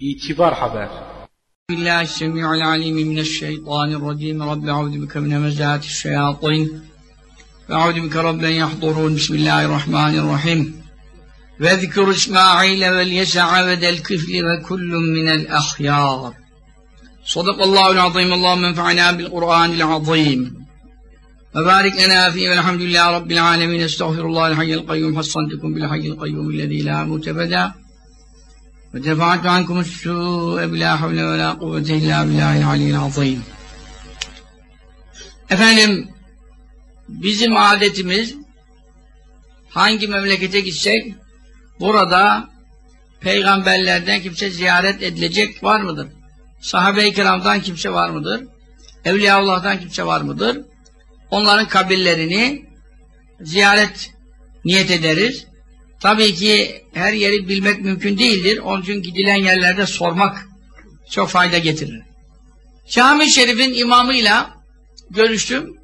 İtibar Haber الرجيم. رب أعوذ بك من همزات الشياطين. وأعوذ بك رب أن يحضرون. بسم الله الرحمن الرحيم. واذكر إسماعيل واليسع وذا الكفل وكل من الأخيار. صدق الله العظيم. اللهم انفعنا بالقرآن العظيم. وبارك لنا فيه. والحمد لله رب العالمين. أستغفر الله الحي القيوم. حصنتكم بالحي القيوم الذي لا موت ودفعت عنكم السوء بلا حول ولا قوة إلا بالله العلي العظيم Efendim bizim adetimiz hangi memlekete gitsek burada peygamberlerden kimse ziyaret edilecek var mıdır? Sahabe-i kiramdan kimse var mıdır? Evliyaullah'tan kimse var mıdır? Onların kabirlerini ziyaret niyet ederiz. Tabii ki her yeri bilmek mümkün değildir. Onun için gidilen yerlerde sormak çok fayda getirir. Cami Şerif'in imamıyla görüştüm.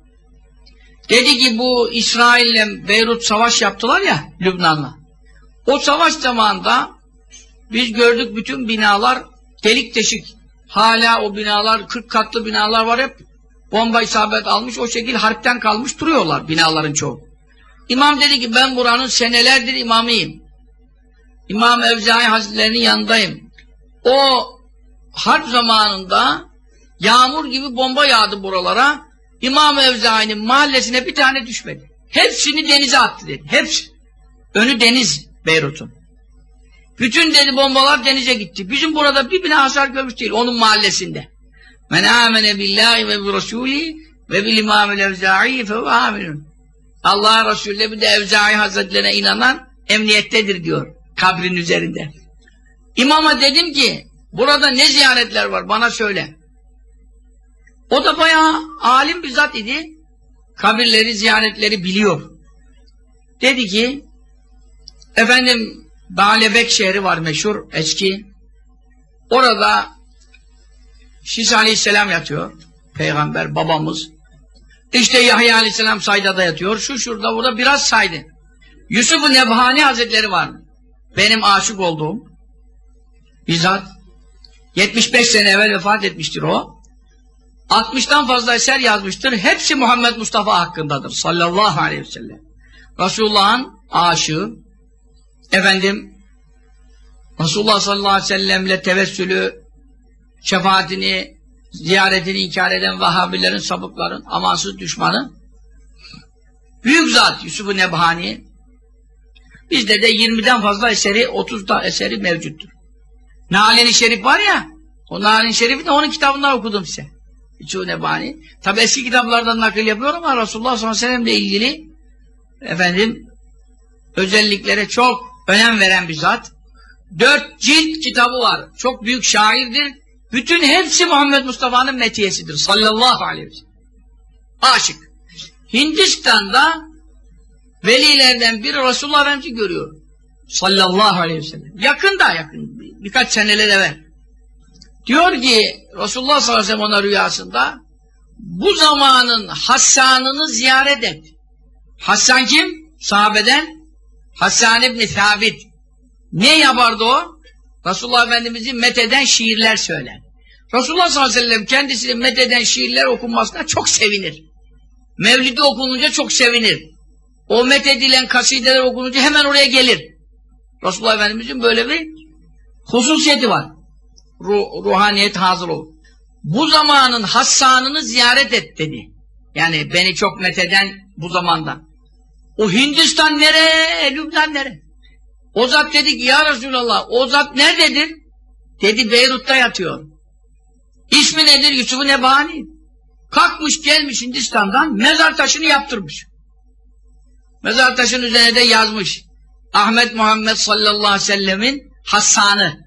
Dedi ki bu İsrail'le Beyrut savaş yaptılar ya Lübnan'la. O savaş zamanında biz gördük bütün binalar delik deşik. Hala o binalar 40 katlı binalar var hep bomba isabet almış o şekilde harpten kalmış duruyorlar binaların çoğu. İmam dedi ki ben buranın senelerdir imamıyım. İmam Evzai Hazretleri'nin yanındayım. O harp zamanında yağmur gibi bomba yağdı buralara. İmam Evzai'nin mahallesine bir tane düşmedi. Hepsini denize attı dedi. Hepsi. Önü deniz Beyrut'un. Bütün dedi bombalar denize gitti. Bizim burada bir bina hasar görmüş değil. Onun mahallesinde. Men amene billahi ve bi rasuli ve bil imamil evza'i fe aminun. Allah Resulü bir de Evzai Hazretlerine inanan emniyettedir diyor. Kabrin üzerinde. İmama dedim ki burada ne ziyaretler var bana söyle. O da bayağı alim bir zat idi. Kabirleri, ziyaretleri biliyor. Dedi ki efendim Balebek şehri var meşhur eski. Orada Şis Aleyhisselam yatıyor. Peygamber babamız. İşte Yahya Aleyhisselam Sayda'da yatıyor. Şu şurada burada biraz saydı. Yusuf-u Nebhani Hazretleri var. Benim aşık olduğum. Bizzat 75 sene evvel vefat etmiştir o. 60'tan fazla eser yazmıştır. Hepsi Muhammed Mustafa hakkındadır. Sallallahu aleyhi ve sellem. Resulullah'ın aşığı. Efendim Resulullah sallallahu aleyhi ve sellemle tevessülü, şefaatini, ziyaretini inkar eden Vahhabilerin, sapıkların, amansız düşmanı. Büyük zat Yusuf-u Nebhani. Bizde de 20'den fazla eseri, 30 da eseri mevcuttur. Naleni Şerif var ya, o Naleni Şerif'i de onun kitabından okudum size. Yusuf-u Nebhani. Tabi eski kitaplardan nakil yapıyorum ama Resulullah sallallahu aleyhi ve ilgili efendim özelliklere çok önem veren bir zat. Dört cilt kitabı var. Çok büyük şairdir. Bütün hepsi Muhammed Mustafa'nın metiyesidir. Sallallahu aleyhi ve sellem. Aşık. Hindistan'da velilerden biri Resulullah Efendimiz'i görüyor. Sallallahu aleyhi ve sellem. Yakında yakın. Birkaç seneler evvel. Diyor ki Resulullah sallallahu aleyhi ve sellem ona rüyasında bu zamanın Hassan'ını ziyaret et. Hassan kim? Sahabeden Hassan ibn Sabit. Ne yapardı o? Resulullah Efendimiz'i metheden şiirler söyler. Resulullah sallallahu aleyhi ve sellem kendisini metheden şiirler okunmasına çok sevinir. Mevlidi okununca çok sevinir. O methedilen kasideler okununca hemen oraya gelir. Resulullah Efendimiz'in böyle bir hususiyeti var. Ruh, ruhaniyet hazır ol. Bu zamanın Hassan'ını ziyaret et dedi. Yani beni çok metheden bu zamanda. O Hindistan nere, Lübnan nere? O zat dedi ki ya Resulallah o zat nerededir? Dedi Beyrut'ta yatıyor. İsmi nedir? Yusuf-u Nebani. Kalkmış gelmiş Hindistan'dan mezar taşını yaptırmış. Mezar taşının üzerine de yazmış. Ahmet Muhammed sallallahu aleyhi ve sellemin Hassanı.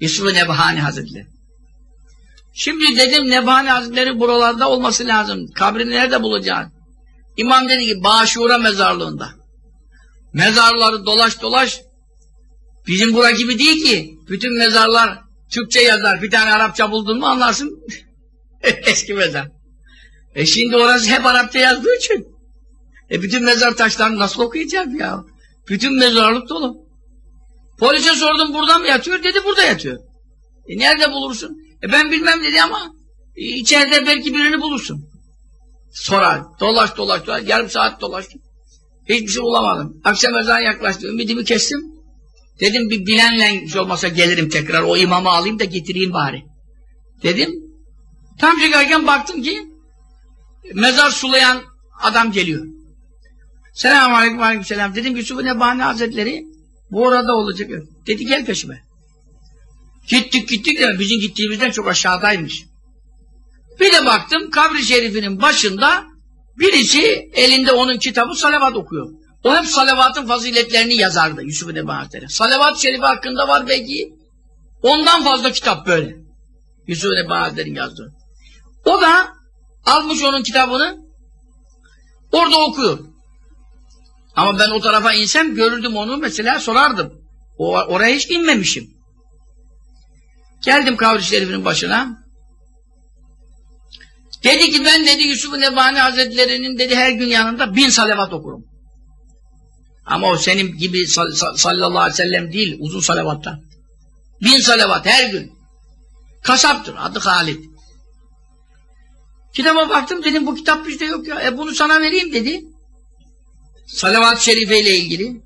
Yusuf-u Nebhani Hazretleri. Şimdi dedim Nebhani Hazretleri buralarda olması lazım. Kabrini nerede bulacağız? İmam dedi ki Başura mezarlığında. Mezarları dolaş dolaş bizim bura gibi değil ki. Bütün mezarlar Türkçe yazar. Bir tane Arapça buldun mu anlarsın. Eski mezar. E şimdi orası hep Arapça yazdığı için. E bütün mezar taşlarını nasıl okuyacağım ya? Bütün mezarlık dolu. Polise sordum burada mı yatıyor? Dedi burada yatıyor. E nerede bulursun? E ben bilmem dedi ama e, içeride belki birini bulursun. Sorar. Dolaş dolaş dolaş. Yarım saat dolaştım. Hiçbir şey bulamadım. Akşam ezan yaklaştı. Ümidimi kestim. Dedim bir bilenle hiç olmasa gelirim tekrar. O imamı alayım da getireyim bari. Dedim. Tam çıkarken baktım ki mezar sulayan adam geliyor. Selamun aleyküm aleyküm selam. Dedim Yusuf Nebani Hazretleri bu orada olacak. Dedi gel peşime. Gittik gittik de bizim gittiğimizden çok aşağıdaymış. Bir de baktım kabri şerifinin başında birisi elinde onun kitabı salavat okuyor. O hep salavatın faziletlerini yazardı Yusuf Nebani Hazretleri. Salavat-ı şerifi hakkında var belki ondan fazla kitap böyle. Yusuf Nebani Hazretleri'nin yazdığı. O da almış onun kitabını orada okuyor. Ama ben o tarafa insem görürdüm onu mesela sorardım. O, oraya hiç inmemişim. Geldim kavri şerifinin başına. Dedi ki ben dedi Yusuf Nebani Hazretleri'nin dedi her gün yanında bin salavat okurum. Ama o senin gibi sallallahu aleyhi ve sellem değil uzun salavattan. Bin salavat her gün. Kasaptır adı Halid. Kitaba baktım dedim bu kitap bizde yok ya. E bunu sana vereyim dedi. Salavat-ı Şerife ile ilgili.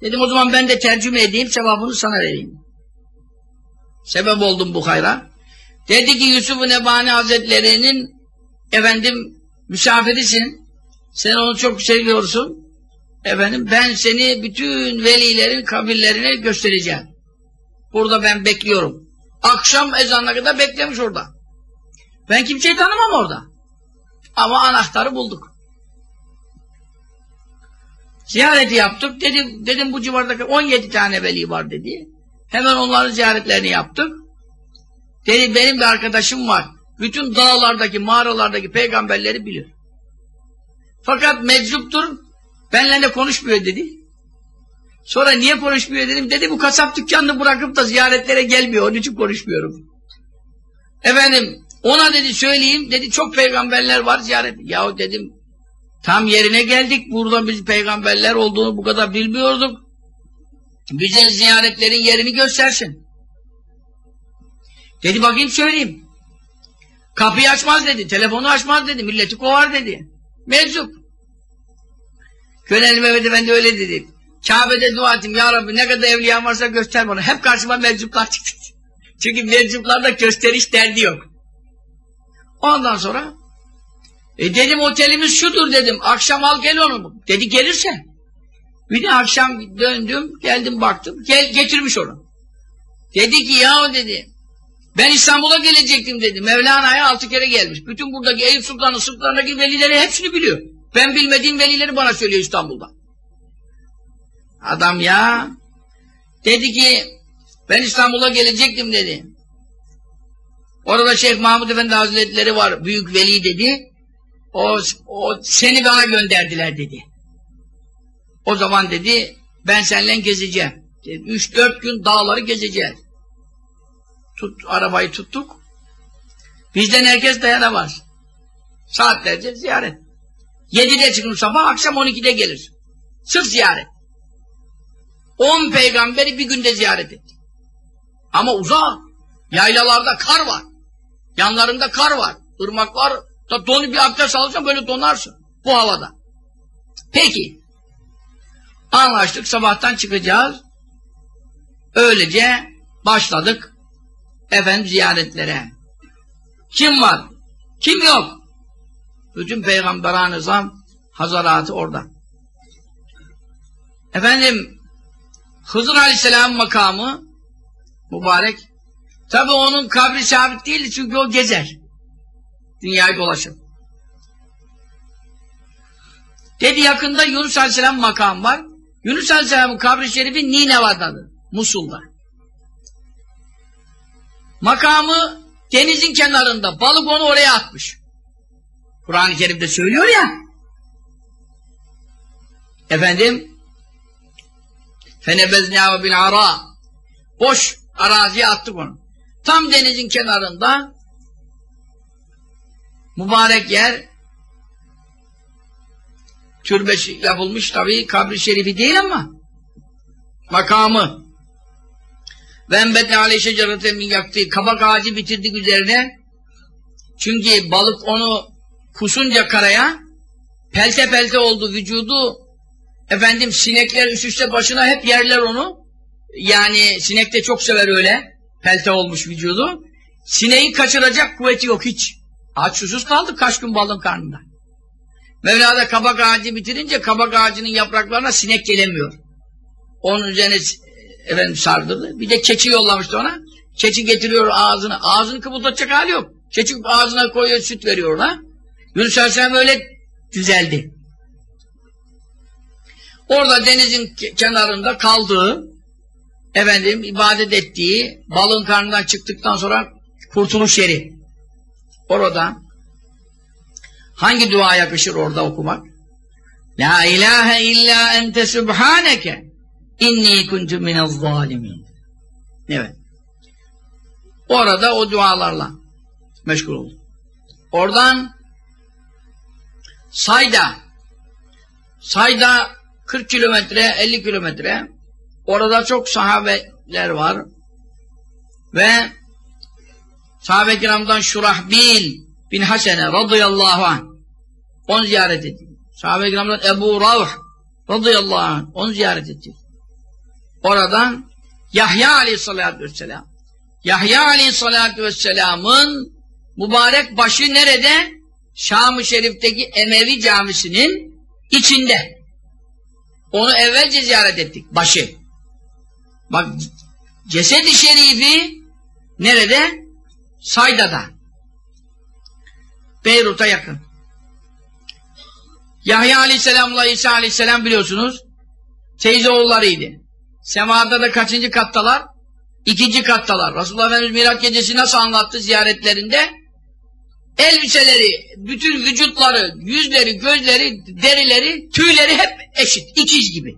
Dedim o zaman ben de tercüme edeyim sevabını sana vereyim. Sebep oldum bu hayra. Dedi ki Yusuf-u Nebani Hazretleri'nin efendim misafirisin. Sen onu çok seviyorsun. Efendim ben seni bütün velilerin kabirlerine göstereceğim. Burada ben bekliyorum. Akşam ezanına kadar beklemiş orada. Ben kimseyi tanımam orada. Ama anahtarı bulduk. Ziyareti yaptık. Dedim, dedim bu civardaki 17 tane veli var dedi. Hemen onların ziyaretlerini yaptık. Dedi benim bir arkadaşım var. Bütün dağlardaki, mağaralardaki peygamberleri bilir. Fakat meczuptur. Benle konuşmuyor dedi. Sonra niye konuşmuyor dedim. Dedi bu kasap dükkanını bırakıp da ziyaretlere gelmiyor. Onun için konuşmuyorum. Efendim ona dedi söyleyeyim. Dedi çok peygamberler var ziyaret. Yahu dedim tam yerine geldik. Burada biz peygamberler olduğunu bu kadar bilmiyorduk. Bize ziyaretlerin yerini göstersin. Dedi bakayım söyleyeyim. Kapıyı açmaz dedi. Telefonu açmaz dedi. Milleti kovar dedi. Meczup. Könel Mehmet Efendi öyle dedi. Kabe'de dua ettim. Ya Rabbi ne kadar evliyan varsa göster bana. Hep karşıma meczuplar çıktı. Çünkü meczuplarda gösteriş derdi yok. Ondan sonra e dedim otelimiz şudur dedim. Akşam al gel onu. Dedi gelirse. Bir de akşam döndüm, geldim baktım. Gel getirmiş onu. Dedi ki ya dedi. Ben İstanbul'a gelecektim dedi. Mevlana'ya altı kere gelmiş. Bütün buradaki Eyüp Sultan'ın sırtlarındaki velileri hepsini biliyor. Ben bilmediğim velileri bana söylüyor İstanbul'da. Adam ya. Dedi ki ben İstanbul'a gelecektim dedi. Orada Şeyh Mahmud Efendi Hazretleri var. Büyük veli dedi. O, o seni bana gönderdiler dedi. O zaman dedi ben seninle gezeceğim. Üç dört gün dağları gezeceğiz. Tut, arabayı tuttuk. Bizden herkes dayanamaz. Saatlerce ziyaret. Yedide çıkın sabah akşam on ikide gelir. Sırf ziyaret. On peygamberi bir günde ziyaret etti. Ama uzak. Yaylalarda kar var. Yanlarında kar var. Irmaklar da donu bir abdest alırsan böyle donarsın. Bu havada. Peki. Anlaştık sabahtan çıkacağız. Öylece başladık efendim ziyaretlere. Kim var? Kim yok? Bütün peygamberan nizam hazaratı orada. Efendim Hızır Aleyhisselam makamı mübarek. Tabi onun kabri sabit değil çünkü o gezer. Dünyayı dolaşır. Dedi yakında Yunus Aleyhisselam makam var. Yunus Aleyhisselam'ın kabri şerifi Nineva'dadır. Musul'da. Makamı denizin kenarında. Balık onu oraya atmış. Kur'an-ı Kerim'de söylüyor ya. Efendim fenebeznâve bil ara boş araziye attık onu. Tam denizin kenarında mübarek yer türbesi yapılmış tabi kabri şerifi değil ama makamı Ve embetne aleyh şecerete min yaktı. Kabak ağacı bitirdik üzerine. Çünkü balık onu kusunca karaya pelte pelte oldu vücudu. Efendim sinekler üst üste başına hep yerler onu. Yani sinek de çok sever öyle. Pelte olmuş vücudu. Sineği kaçıracak kuvveti yok hiç. Aç susuz kaldı kaç gün balın karnında. Mevla da kabak ağacı bitirince kabak ağacının yapraklarına sinek gelemiyor. Onun üzerine efendim sardırdı. Bir de keçi yollamıştı ona. Keçi getiriyor ağzını. Ağzını kıpırdatacak hali yok. Keçi ağzına koyuyor süt veriyor ona. Yunus Aleyhisselam öyle düzeldi. Orada denizin kenarında kaldığı efendim ibadet ettiği balın karnından çıktıktan sonra kurtuluş yeri. Orada hangi dua yakışır orada okumak? La ilahe illa ente subhaneke inni kuntu minez zalimin. Evet. Orada o dualarla meşgul oldu. Oradan Sayda Sayda 40 kilometre 50 kilometre orada çok sahabeler var ve sahabe-i kiramdan Şurahbil bin Hasene radıyallahu anh onu ziyaret etti. Sahabe-i kiramdan Ebu Ravh radıyallahu anh onu ziyaret etti. Oradan Yahya aleyhissalatü vesselam Yahya aleyhissalatü vesselamın mübarek başı nerede? Şam-ı Şerif'teki Emevi camisinin içinde. Onu evvelce ziyaret ettik. Başı. Bak cesedi şerifi nerede? Sayda'da. Beyrut'a yakın. Yahya aleyhisselamla İsa aleyhisselam biliyorsunuz teyze oğullarıydı. Semada da kaçıncı kattalar? İkinci kattalar. Resulullah Efendimiz Miraç gecesi nasıl anlattı ziyaretlerinde? Elbiseleri, bütün vücutları, yüzleri, gözleri, derileri, tüyleri hep eşit. ikiz gibi.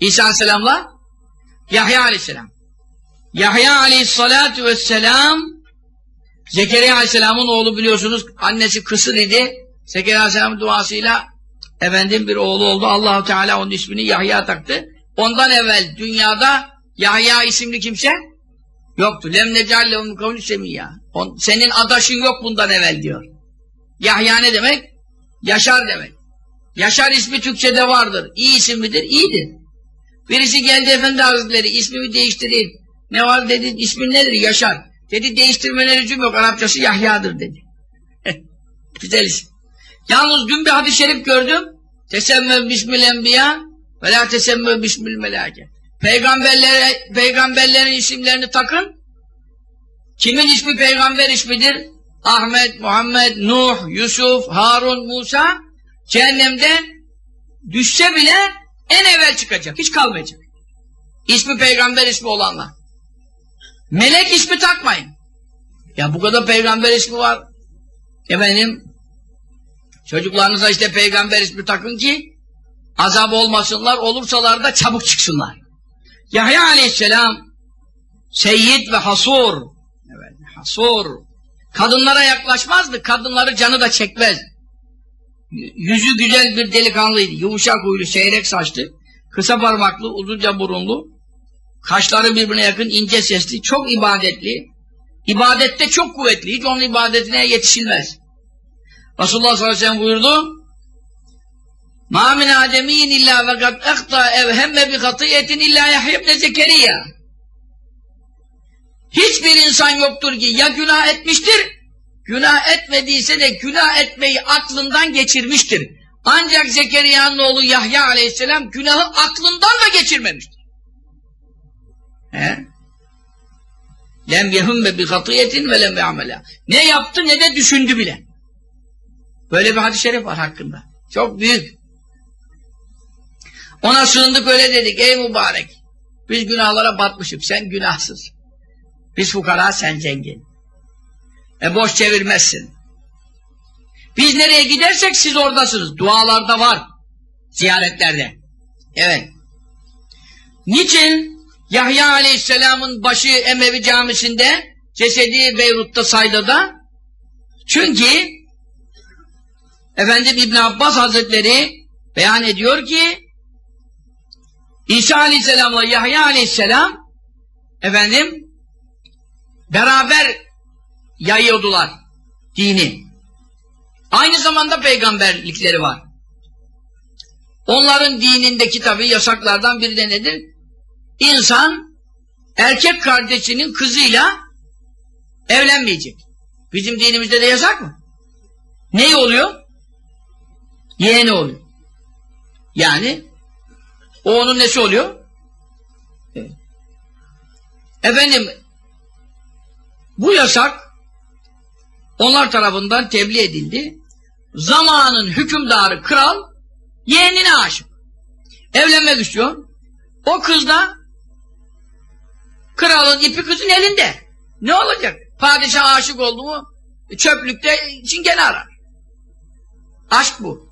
İsa aleyhisselamla Yahya aleyhisselam. Yahya aleyhissalatu vesselam Zekeriya aleyhisselamın oğlu biliyorsunuz annesi kısır idi. Zekeriya aleyhisselamın duasıyla efendim bir oğlu oldu. Allahu Teala onun ismini Yahya taktı. Ondan evvel dünyada Yahya isimli kimse yoktu. Lem kavli semiyya. Senin adaşın yok bundan evvel diyor. Yahya ne demek? Yaşar demek. Yaşar ismi Türkçe'de vardır. İyi isim midir? İyidir. Birisi geldi Efendi Hazretleri ismimi değiştireyim. Ne var dedi ismin nedir? Yaşar. Dedi değiştirmene lüzum yok. Arapçası Yahya'dır dedi. Güzel isim. Yalnız dün bir hadis-i şerif gördüm. Tesemme bismil enbiya ve la tesemme bismil melake. Peygamberlere, peygamberlerin isimlerini takın. Kimin ismi peygamber ismidir? Ahmet, Muhammed, Nuh, Yusuf, Harun, Musa cehennemde düşse bile en evvel çıkacak. Hiç kalmayacak. İsmi peygamber ismi olanlar. Melek ismi takmayın. Ya bu kadar peygamber ismi var. Efendim çocuklarınıza işte peygamber ismi takın ki azap olmasınlar, olursalar da çabuk çıksınlar. Yahya aleyhisselam seyyid ve hasur evet, hasur kadınlara yaklaşmazdı, kadınları canı da çekmez. Yüzü güzel bir delikanlıydı, yumuşak huylu, seyrek saçlı, kısa parmaklı, uzunca burunlu, kaşları birbirine yakın, ince sesli, çok ibadetli, ibadette çok kuvvetli, hiç onun ibadetine yetişilmez. Resulullah sallallahu aleyhi ve sellem buyurdu, Ma min ademiyin illa ve kad ehta evhemme bi hatiyetin illa Yahya ibn Zekeriya. Hiçbir insan yoktur ki ya günah etmiştir, günah etmediyse de günah etmeyi aklından geçirmiştir. Ancak Zekeriya'nın oğlu Yahya aleyhisselam günahı aklından da geçirmemiştir. He? Lem yehümme bi hatiyetin ve lem ya'mela. Ne yaptı ne de düşündü bile. Böyle bir hadis-i şerif var hakkında. Çok büyük. Ona sığındık öyle dedik. Ey mübarek. Biz günahlara batmışık. Sen günahsız. Biz fukara sen zengin. E boş çevirmezsin. Biz nereye gidersek siz oradasınız. Dualarda var. Ziyaretlerde. Evet. Niçin Yahya Aleyhisselam'ın başı Emevi camisinde cesedi Beyrut'ta Sayda'da çünkü efendim İbn Abbas Hazretleri beyan ediyor ki İsa Aleyhisselam'la Yahya Aleyhisselam efendim beraber yayıyordular dini. Aynı zamanda peygamberlikleri var. Onların dinindeki tabi yasaklardan biri de nedir? İnsan erkek kardeşinin kızıyla evlenmeyecek. Bizim dinimizde de yasak mı? Ne oluyor? Yeğeni oluyor. Yani o onun nesi oluyor? Evet. Efendim bu yasak onlar tarafından tebliğ edildi. Zamanın hükümdarı kral yeğenine aşık. Evlenmek istiyor. O kız da kralın ipi kızın elinde. Ne olacak? Padişah aşık oldu mu çöplükte çingene arar. Aşk bu.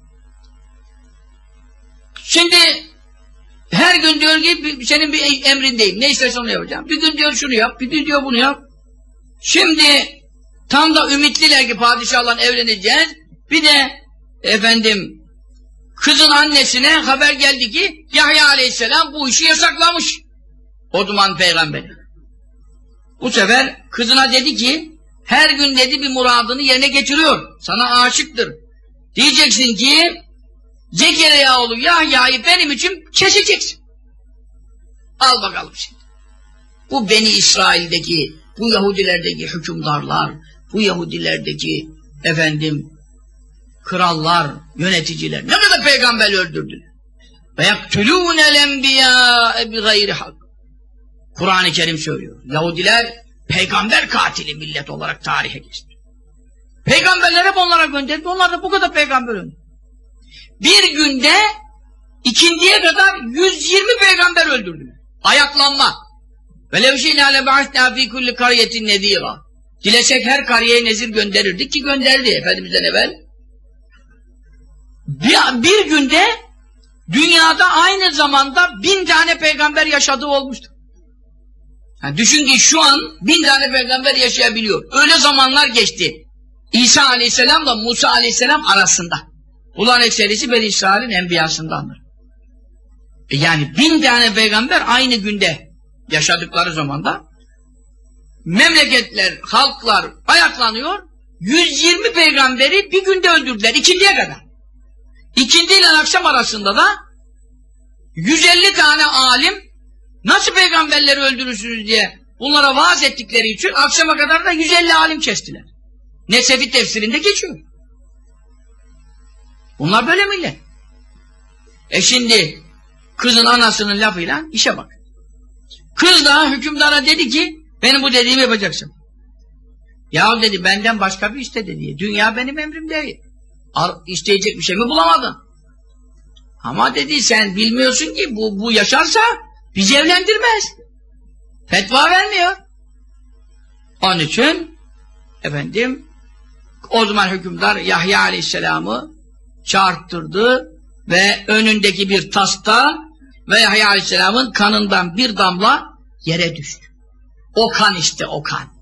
Şimdi her gün diyor ki senin bir emrindeyim. Ne istersen onu yapacağım. Bir gün diyor şunu yap, bir gün diyor bunu yap. Şimdi tam da ümitliler ki padişahla evleneceğiz. Bir de efendim kızın annesine haber geldi ki Yahya aleyhisselam bu işi yasaklamış. O zaman peygamberi. Bu sefer kızına dedi ki her gün dedi bir muradını yerine getiriyor. Sana aşıktır. Diyeceksin ki Zekeriya oğlu Yahya'yı benim için keseceksin. Al bakalım şimdi. Bu Beni İsrail'deki, bu Yahudilerdeki hükümdarlar, bu Yahudilerdeki efendim krallar, yöneticiler ne kadar peygamber öldürdüler. Ve yaktulûnel enbiyâe bi gayri hak. Kur'an-ı Kerim söylüyor. Yahudiler peygamber katili millet olarak tarihe geçti. Peygamberler hep onlara gönderdi. Onlar da bu kadar peygamber öldürdü. Bir günde ikindiye kadar 120 peygamber öldürdüler. Ayaklanma. Velev şeynâ leba'atnâ fî kulli kariyetin nezîrâ. Dilesek her kariyeye nezir gönderirdik ki gönderdi Efendimiz'den evvel. Bir, bir günde dünyada aynı zamanda bin tane peygamber yaşadığı olmuştur. Yani düşün ki şu an bin tane peygamber yaşayabiliyor. Öyle zamanlar geçti. İsa aleyhisselamla Musa aleyhisselam arasında. Ulan ekserisi Ben İsrail'in enbiyasındandır. E yani bin tane peygamber aynı günde yaşadıkları zamanda memleketler, halklar ayaklanıyor. 120 peygamberi bir günde öldürdüler. ikindiye kadar. İkindi ile akşam arasında da 150 tane alim nasıl peygamberleri öldürürsünüz diye bunlara vaaz ettikleri için akşama kadar da 150 alim kestiler. Nesefi tefsirinde geçiyor. Bunlar böyle millet. E şimdi kızın anasının lafıyla işe bak. Kız da hükümdara dedi ki benim bu dediğimi yapacaksın. Ya dedi benden başka bir iste dedi. Dünya benim emrimde. İsteyecek bir şey mi bulamadın? Ama dedi sen bilmiyorsun ki bu, bu yaşarsa bizi evlendirmez. Fetva vermiyor. Onun için efendim o zaman hükümdar Yahya Aleyhisselam'ı çağırttırdı ve önündeki bir tasta ve Yahya Aleyhisselam'ın kanından bir damla yere düştü. O kan işte o kan.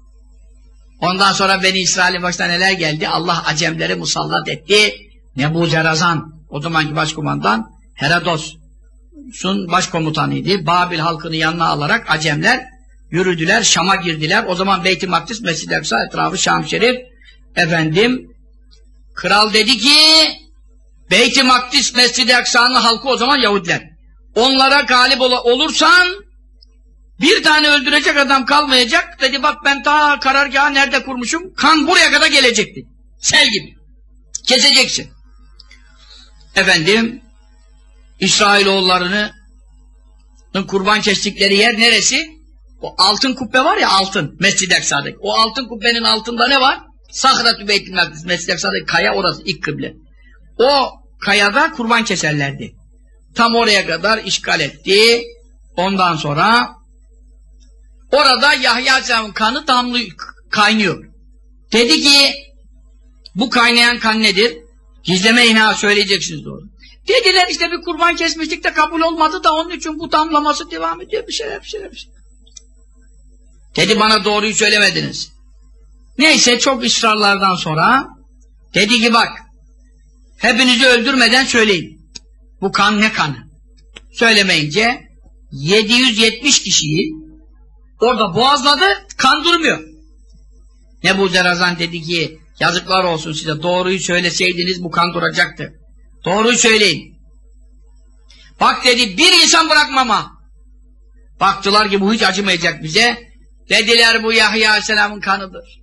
Ondan sonra Beni İsrail'in başına neler geldi? Allah Acemleri musallat etti. Nebuzerazan, o zamanki başkumandan Herodos'un başkomutanıydı. Babil halkını yanına alarak Acemler yürüdüler, Şam'a girdiler. O zaman Beyt-i Makdis, Mescid-i etrafı Şam Şerif. Efendim, kral dedi ki Beyt-i Makdis, Mescid-i Eksa'nın halkı o zaman Yahudiler. Onlara galip ol olursan bir tane öldürecek adam kalmayacak. Dedi bak ben ta karargahı nerede kurmuşum? Kan buraya kadar gelecekti. Sel gibi. Keseceksin. Efendim İsrailoğullarını kurban kestikleri yer neresi? O altın kubbe var ya altın Mescid-i Eksa'daki. O altın kubbenin altında ne var? Sahrat-ı Beytül Mekdis Mescid-i Eksa'daki kaya orası ilk kıble. O kayada kurban keserlerdi. Tam oraya kadar işgal etti. Ondan sonra orada Yahya Aleyhisselam'ın kanı damlı kaynıyor. Dedi ki bu kaynayan kan nedir? Gizleme ha söyleyeceksiniz doğru. Dediler işte bir kurban kesmiştik de kabul olmadı da onun için bu damlaması devam ediyor bir şeyler bir şeyler bir şeyler. Dedi bana doğruyu söylemediniz. Neyse çok ısrarlardan sonra dedi ki bak hepinizi öldürmeden söyleyin. Bu kan ne kanı? Söylemeyince 770 kişiyi Orada boğazladı, kan durmuyor. Nebu Zerazan dedi ki, yazıklar olsun size, doğruyu söyleseydiniz bu kan duracaktı. Doğruyu söyleyin. Bak dedi, bir insan bırakmama. Baktılar ki bu hiç acımayacak bize. Dediler bu Yahya Aleyhisselam'ın kanıdır.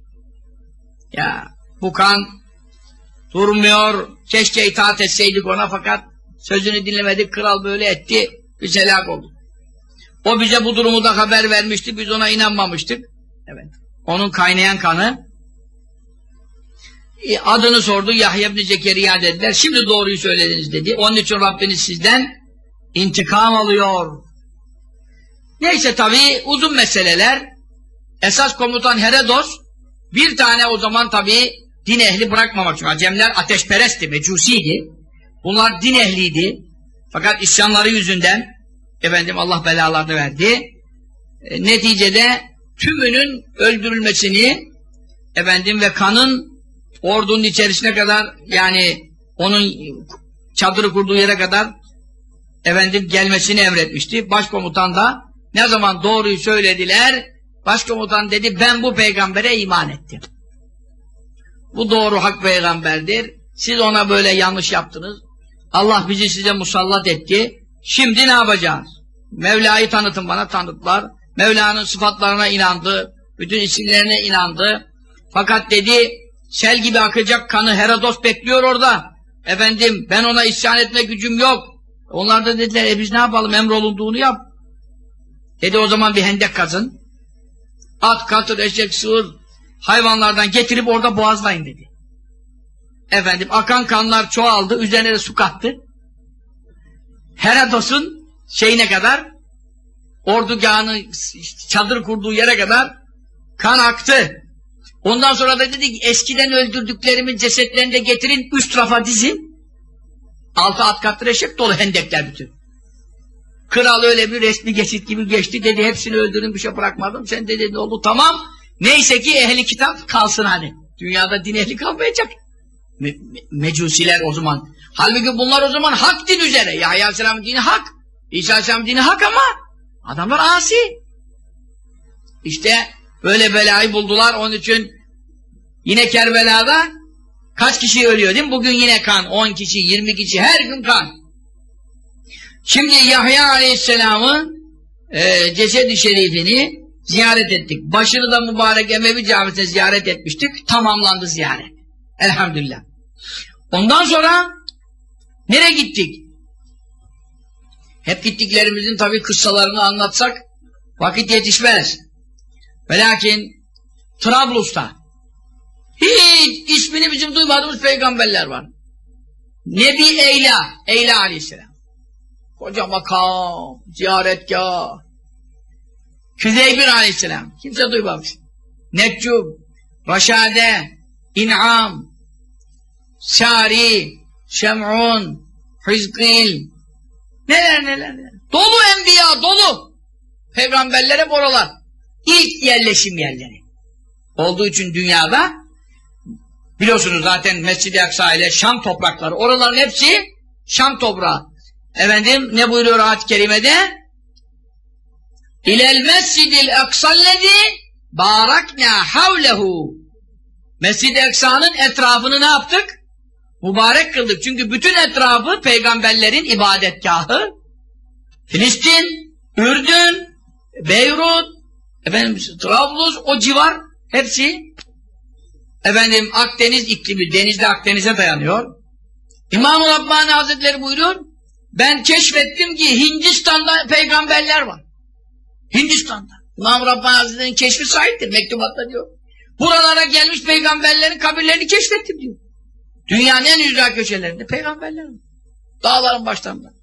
Ya bu kan durmuyor. Keşke itaat etseydik ona fakat sözünü dinlemedik. Kral böyle etti. Biz helak olduk. O bize bu durumu da haber vermişti. Biz ona inanmamıştık. Evet. Onun kaynayan kanı e, adını sordu. Yahya ibn Zekeriya dediler. Şimdi doğruyu söylediniz dedi. Onun için Rabbiniz sizden intikam alıyor. Neyse tabi uzun meseleler. Esas komutan Herodos bir tane o zaman tabi din ehli bırakmamak için. Acemler ateşperestti, mecusiydi. Bunlar din ehliydi. Fakat isyanları yüzünden efendim Allah belalarını verdi. E, neticede tümünün öldürülmesini efendim ve kanın ordunun içerisine kadar yani onun çadırı kurduğu yere kadar efendim gelmesini emretmişti. Başkomutan da ne zaman doğruyu söylediler başkomutan dedi ben bu peygambere iman ettim. Bu doğru hak peygamberdir. Siz ona böyle yanlış yaptınız. Allah bizi size musallat etti. Şimdi ne yapacağız? Mevla'yı tanıtın bana tanıttılar. Mevla'nın sıfatlarına inandı. Bütün isimlerine inandı. Fakat dedi sel gibi akacak kanı Herodos bekliyor orada. Efendim ben ona isyan etme gücüm yok. Onlar da dediler e biz ne yapalım emrolunduğunu yap. Dedi o zaman bir hendek kazın. At, katır, eşek, sığır hayvanlardan getirip orada boğazlayın dedi. Efendim akan kanlar çoğaldı. Üzerine de su kattı. Herodos'un şeyine kadar ordugahını çadır kurduğu yere kadar kan aktı. Ondan sonra da dedi ki eskiden öldürdüklerimin cesetlerini de getirin üst rafa dizin. Altı at katlı eşek dolu hendekler bütün. Kral öyle bir resmi geçit gibi geçti dedi hepsini öldürün bir şey bırakmadım. Sen de dedi oldu tamam. Neyse ki ehli kitap kalsın hani. Dünyada din ehli kalmayacak. Me me mecusiler o zaman. Halbuki bunlar o zaman hak din üzere. Yahya Aleyhisselam'ın dini hak. İsa Aleyhisselam'ın dini hak ama adamlar asi. İşte böyle belayı buldular. Onun için yine Kerbela'da kaç kişi ölüyor değil mi? Bugün yine kan. 10 kişi, 20 kişi her gün kan. Şimdi Yahya Aleyhisselam'ın e, cesedi şerifini ziyaret ettik. Başını da mübarek Emevi Camisi'ne ziyaret etmiştik. Tamamlandı ziyaret. Elhamdülillah. Ondan sonra nereye gittik? Hep gittiklerimizin tabi kıssalarını anlatsak vakit yetişmez. Ve lakin Trablus'ta hiç ismini bizim duymadığımız peygamberler var. Nebi Eyla, Eyla aleyhisselam. Koca makam, ziyaretgah. Küzeybir aleyhisselam. Kimse duymamış. Neccub, Raşade, İn'am, Sari, Şem'un, Hizkil, neler neler neler. Dolu enbiya, dolu. Peygamberlere oralar. İlk yerleşim yerleri. Olduğu için dünyada biliyorsunuz zaten Mescid-i Aksa ile Şam toprakları. Oraların hepsi Şam toprağı. Efendim ne buyuruyor ayet-i kerimede? İlel mescidil aksallezi barakna havlehu Mescid-i Eksa'nın etrafını ne yaptık? Mübarek kıldık. Çünkü bütün etrafı peygamberlerin ibadetgahı. Filistin, Ürdün, Beyrut, efendim Trablus, o civar hepsi efendim Akdeniz iklimi, denizde Akdeniz'e dayanıyor. İmam-ı Rabbani Hazretleri buyuruyor, ben keşfettim ki Hindistan'da peygamberler var. Hindistan'da. İmam-ı Rabbani Hazretleri'nin keşfi sahiptir, mektubatta diyor. Buralara gelmiş peygamberlerin kabirlerini keşfettim diyor. Dünyanın en ücra köşelerinde peygamberler. Dağların başlarında.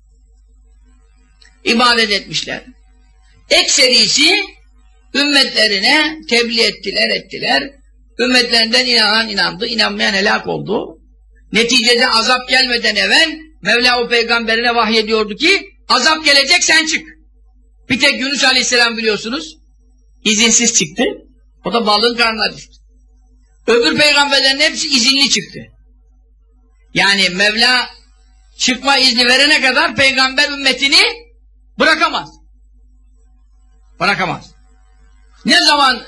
İbadet etmişler. Ekserisi ümmetlerine tebliğ ettiler ettiler. Ümmetlerinden inanan inandı, inanmayan helak oldu. Neticede azap gelmeden evvel Mevla o peygamberine vahyediyordu ki azap gelecek sen çık. Bir tek Yunus Aleyhisselam biliyorsunuz izinsiz çıktı. O da balığın karnına düştü. Öbür peygamberlerin hepsi izinli çıktı. Yani Mevla çıkma izni verene kadar peygamber ümmetini bırakamaz. Bırakamaz. Ne zaman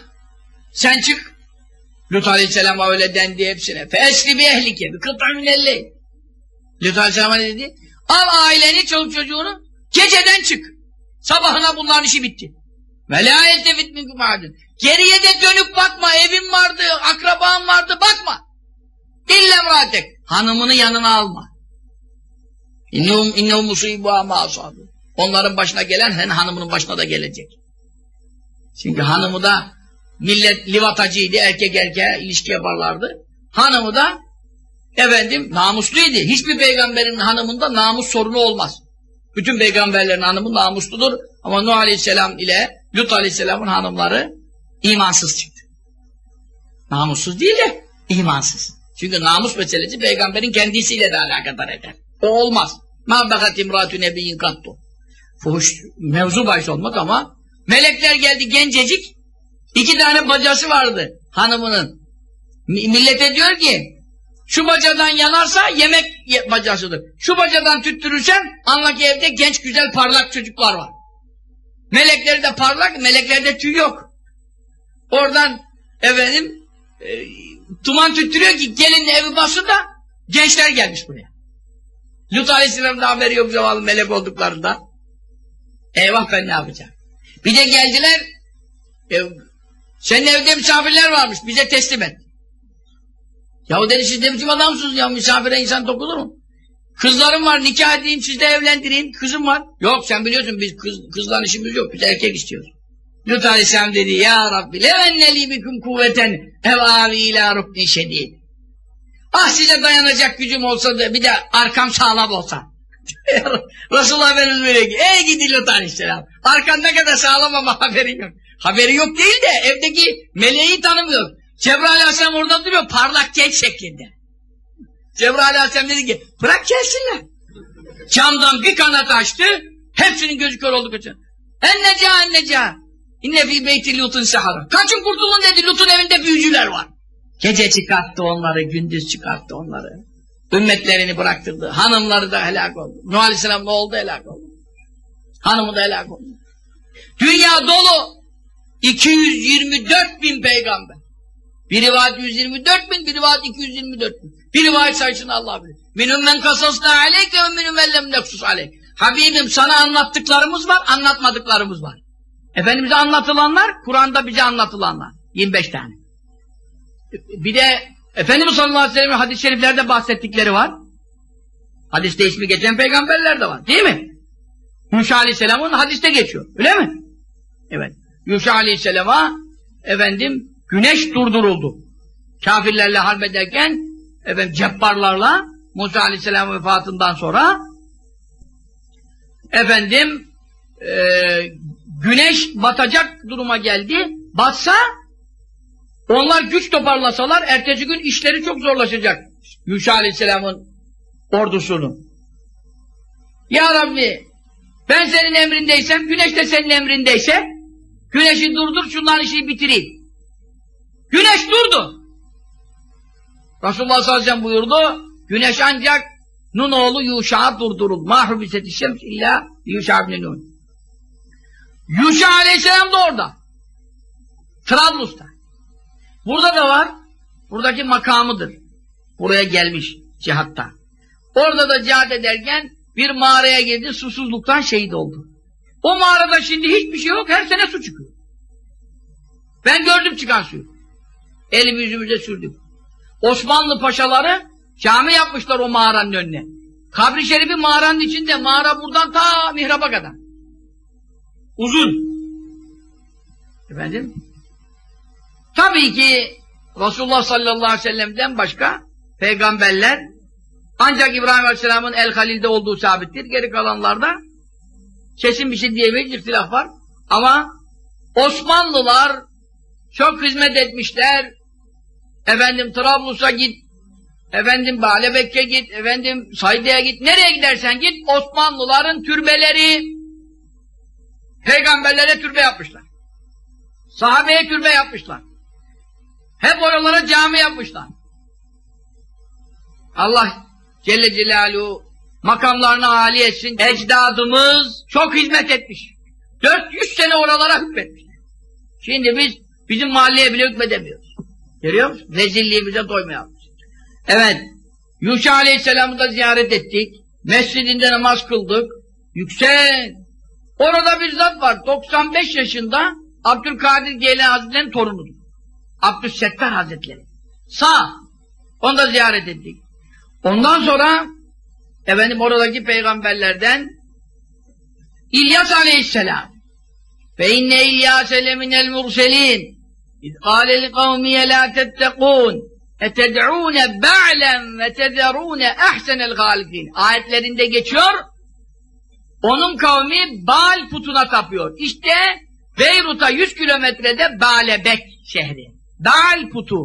sen çık Lut Aleyhisselam'a öyle dendi hepsine. Fesli bir ehlike, bir kıta minelli. Lut Aleyhisselam'a ne dedi? Al aileni, çoluk çocuğunu, geceden çık. Sabahına bunların işi bitti. Ve la yeltefit minkum adın. Geriye de dönüp bakma, evin vardı, akraban vardı, bakma. İlla mratek. Hanımını yanına alma. İnnehum innehum musibu ma asabu. Onların başına gelen hen hanımının başına da gelecek. Çünkü hanımı da millet livatacıydı, erkek erkeğe ilişki yaparlardı. Hanımı da efendim namusluydu. Hiçbir peygamberin hanımında namus sorunu olmaz. Bütün peygamberlerin hanımı namusludur. Ama Nuh Aleyhisselam ile Lut Aleyhisselam'ın hanımları imansız çıktı. Namussuz değil de imansız. Çünkü namus meselesi peygamberin kendisiyle de alakadar eder. O olmaz. Ma bekat imratü nebiyyin kattu. Fuhuş mevzu bahis olmak ama melekler geldi gencecik iki tane bacası vardı hanımının. Millete diyor ki şu bacadan yanarsa yemek ye bacasıdır. Şu bacadan tüttürürsen anla ki evde genç güzel parlak çocuklar var. Melekleri de parlak, meleklerde tüy yok. Oradan efendim e, duman tüttürüyor ki gelin evi basın da gençler gelmiş buraya. Lut Aleyhisselam'da haberi yok zavallı melek olduklarında. Eyvah ben ne yapacağım? Bir de geldiler e, senin evde misafirler varmış bize teslim et. Yahu dedi siz ne biçim adamsınız ya misafire insan dokunur mu? Kızlarım var nikah edeyim siz de evlendireyim kızım var. Yok sen biliyorsun biz kız, kızların işimiz yok biz erkek istiyoruz. Lut Aleyhisselam dedi ya Rabbi levenneli bikum kuvveten ev ila rukni şedid. Ah size dayanacak gücüm olsa da bir de arkam sağlam olsa. Resulullah Efendimiz böyle ki ey gidi Lut Aleyhisselam arkan ne kadar sağlam ama haberin yok. Haberi yok değil de evdeki meleği tanımıyor. Cebrail Aleyhisselam orada duruyor parlak genç şeklinde. Cebrail Aleyhisselam dedi ki bırak gelsinler. Camdan bir kanat açtı hepsinin gözü kör oldu kaçın. Enneca enneca inne fî beyti Lut'un sehara. Kaçın kurtulun dedi Lut'un evinde büyücüler var. Gece çıkarttı onları, gündüz çıkarttı onları. Ümmetlerini bıraktırdı. Hanımları da helak oldu. Nuh Aleyhisselam ne oldu? Helak oldu. Hanımı da helak oldu. Dünya dolu 224 bin peygamber. Bir rivayet 124 bin, bir rivayet 224 bin. Bir rivayet sayısını Allah bilir. Minum men kasasna aleyke ve minum ellem nefsus aleyk. Habibim sana anlattıklarımız var, anlatmadıklarımız var. Efendimiz'e anlatılanlar, Kur'an'da bize anlatılanlar. 25 tane. Bir de Efendimiz sallallahu aleyhi ve sellem'in hadis-i şeriflerde bahsettikleri var. Hadiste ismi geçen peygamberler de var. Değil mi? Yuşa aleyhisselamın hadiste geçiyor. Öyle mi? Evet. Yuşa aleyhisselama efendim güneş durduruldu. Kafirlerle harbederken efendim cebbarlarla Musa aleyhisselam vefatından sonra efendim e, güneş batacak duruma geldi. Batsa onlar güç toparlasalar ertesi gün işleri çok zorlaşacak. Yuşa Aleyhisselam'ın ordusunu. Ya Rabbi ben senin emrindeysem, güneş de senin emrindeyse güneşi durdur şunların işini bitireyim. Güneş durdu. Resulullah sallallahu aleyhi ve sellem buyurdu güneş ancak Nun oğlu Yuşa'ya durdurul. Mahrubiseti şems illa Yuşa ibn Nun. Yuşa aleyhisselam da orada. Trablus'ta. Burada da var. Buradaki makamıdır. Buraya gelmiş cihatta. Orada da cihat ederken bir mağaraya girdi, susuzluktan şehit oldu. O mağarada şimdi hiçbir şey yok, her sene su çıkıyor. Ben gördüm çıkan suyu. Elimi yüzümüze sürdüm. Osmanlı paşaları cami yapmışlar o mağaranın önüne. Kabri şerifi mağaranın içinde, mağara buradan ta mihraba kadar. Uzun. Efendim? Tabii ki Resulullah sallallahu aleyhi ve sellem'den başka peygamberler ancak İbrahim aleyhisselamın El Halil'de olduğu sabittir. Geri kalanlarda kesin bir şey diyemeyiz, ihtilaf var. Ama Osmanlılar çok hizmet etmişler. Efendim Trablus'a git, efendim Balebekk'e git, efendim Sayde'ye git, nereye gidersen git Osmanlıların türbeleri peygamberlere türbe yapmışlar. Sahabeye türbe yapmışlar. Hep oralara cami yapmışlar. Allah Celle Celaluhu makamlarına âli etsin. Ecdadımız çok hizmet etmiş. 400 sene oralara hükmetmişler. Şimdi biz bizim mahalleye bile hükmedemiyoruz. Görüyor musun? Rezilliğimize doymayalım. Evet. Yuşa Aleyhisselam'ı da ziyaret ettik. Mescidinde namaz kıldık. Yüksek. Orada bir zat var. 95 yaşında Abdülkadir Geylani Hazretleri'nin torunudur. Abdüssettar Hazretleri. Sağ. Onu da ziyaret ettik. Ondan sonra efendim oradaki peygamberlerden İlyas Aleyhisselam fe inne İlyase leminel murselin li kavmiye la tettekûn eted'ûne ba'len ve tezerûne ahsenel gâlifîn ayetlerinde geçiyor onun kavmi Baal putuna tapıyor. İşte Beyrut'a 100 kilometrede Baalebek şehri. Baal putu.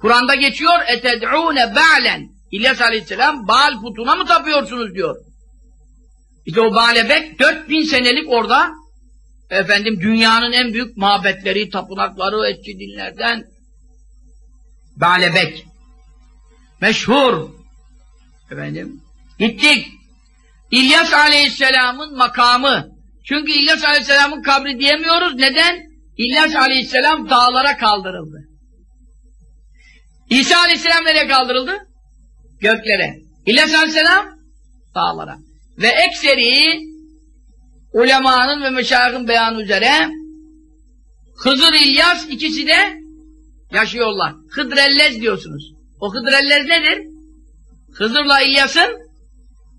Kur'an'da geçiyor eted'ûne ba'len İlyas Aleyhisselam Baal putuna mı tapıyorsunuz diyor. İşte o Baalebek 4000 senelik orada efendim dünyanın en büyük mabetleri, tapınakları eski dinlerden Baalebek. Meşhur. Efendim. Gittik. İlyas Aleyhisselam'ın makamı. Çünkü İlyas Aleyhisselam'ın kabri diyemiyoruz. Neden? İlyas Aleyhisselam dağlara kaldırıldı. İsa Aleyhisselam nereye kaldırıldı? Göklere. İlyas Aleyhisselam dağlara. Ve ekseri ulemanın ve meşayihın beyanı üzere Hızır İlyas ikisi de yaşıyorlar. Hıdrellez diyorsunuz. O Hıdrellez nedir? Hızır'la İlyas'ın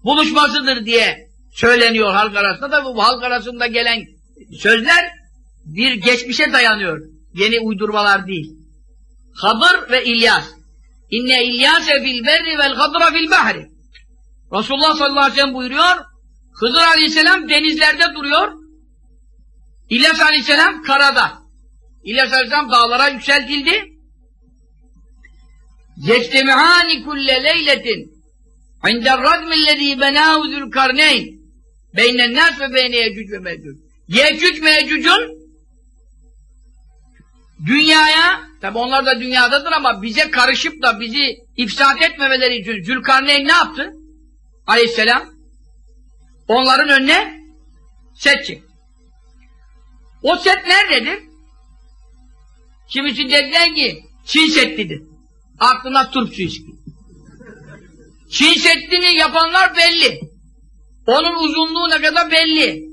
buluşmasıdır diye söyleniyor halk arasında. Tabi bu halk arasında gelen sözler bir geçmişe dayanıyor. Yeni uydurmalar değil. Hadır ve İlyas. İnne İlyase fil berri vel hadra fil bahri. Resulullah sallallahu aleyhi ve sellem buyuruyor. Hızır aleyhisselam denizlerde duruyor. İlyas aleyhisselam karada. İlyas aleyhisselam dağlara yükseltildi. Yectemihani kulle leyletin indel radmillezî benâhu zülkarneyn beynen nâs ve beyne yecüc ve mecüc. Yecüc mecücün dünyaya, tabi onlar da dünyadadır ama bize karışıp da bizi ifsat etmemeleri için Zülkarneyn ne yaptı? Aleyhisselam onların önüne set çekti. O set nerededir? Kimisi dediler ki Çin setlidir. Aklına turp su içki. Çin Seddi'ni yapanlar belli. Onun uzunluğu ne kadar belli.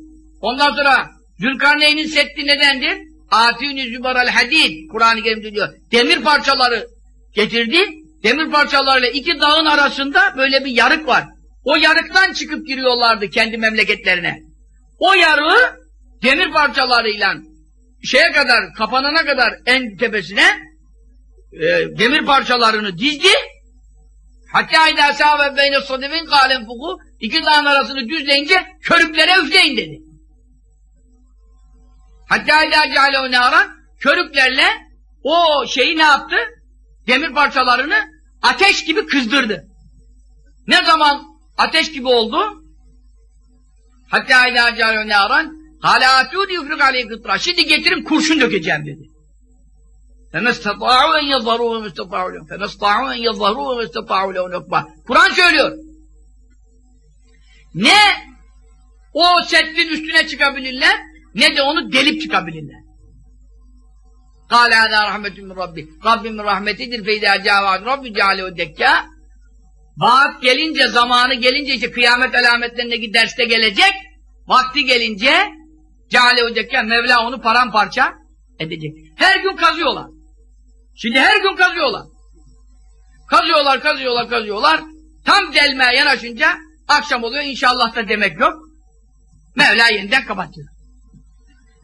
Ondan sonra Zülkarneyn'in Seddi nedendir? Atînü zübaral hadid. Kur'an-ı Kerim'de diyor. Demir parçaları getirdi. Demir parçalarıyla iki dağın arasında böyle bir yarık var. O yarıktan çıkıp giriyorlardı kendi memleketlerine. O yarığı demir parçalarıyla şeye kadar, kapanana kadar en tepesine e, demir parçalarını dizdi Hatta idâ sâve beyne sadevin kâlen fuku iki dağın arasını düzleyince körüklere üfleyin dedi. Hatta idâ cealehu nâran körüklerle o şeyi ne yaptı? Demir parçalarını ateş gibi kızdırdı. Ne zaman ateş gibi oldu? Hatta idâ cealehu nâran halâtû yufrik aleyhi kıtra. Şimdi getirin kurşun dökeceğim dedi. فَمَا اسْتَطَاعُوا اَنْ يَظْهَرُوا وَمَا اسْتَطَاعُوا لَهُمْ فَمَا اسْتَطَاعُوا اَنْ يَظْهَرُوا وَمَا اسْتَطَاعُوا لَهُمْ نُقْبَةً Kur'an söylüyor. Ne o seddin üstüne çıkabilirler, ne de onu delip çıkabilirler. قَالَ هَذَا رَحْمَةٌ مِنْ رَبِّ Rabbimin rahmetidir. فَاِذَا جَاوَاتْ رَبِّ جَعَلَهُ دَكَّا Vaat gelince, zamanı gelince, işte kıyamet alametlerindeki derste gelecek, vakti gelince, cealehu dekka, Mevla onu paramparça edecek. Her gün kazıyorlar. Şimdi her gün kazıyorlar. Kazıyorlar, kazıyorlar, kazıyorlar. Tam delmeye yanaşınca akşam oluyor inşallah da demek yok. Mevla yeniden kapatıyor.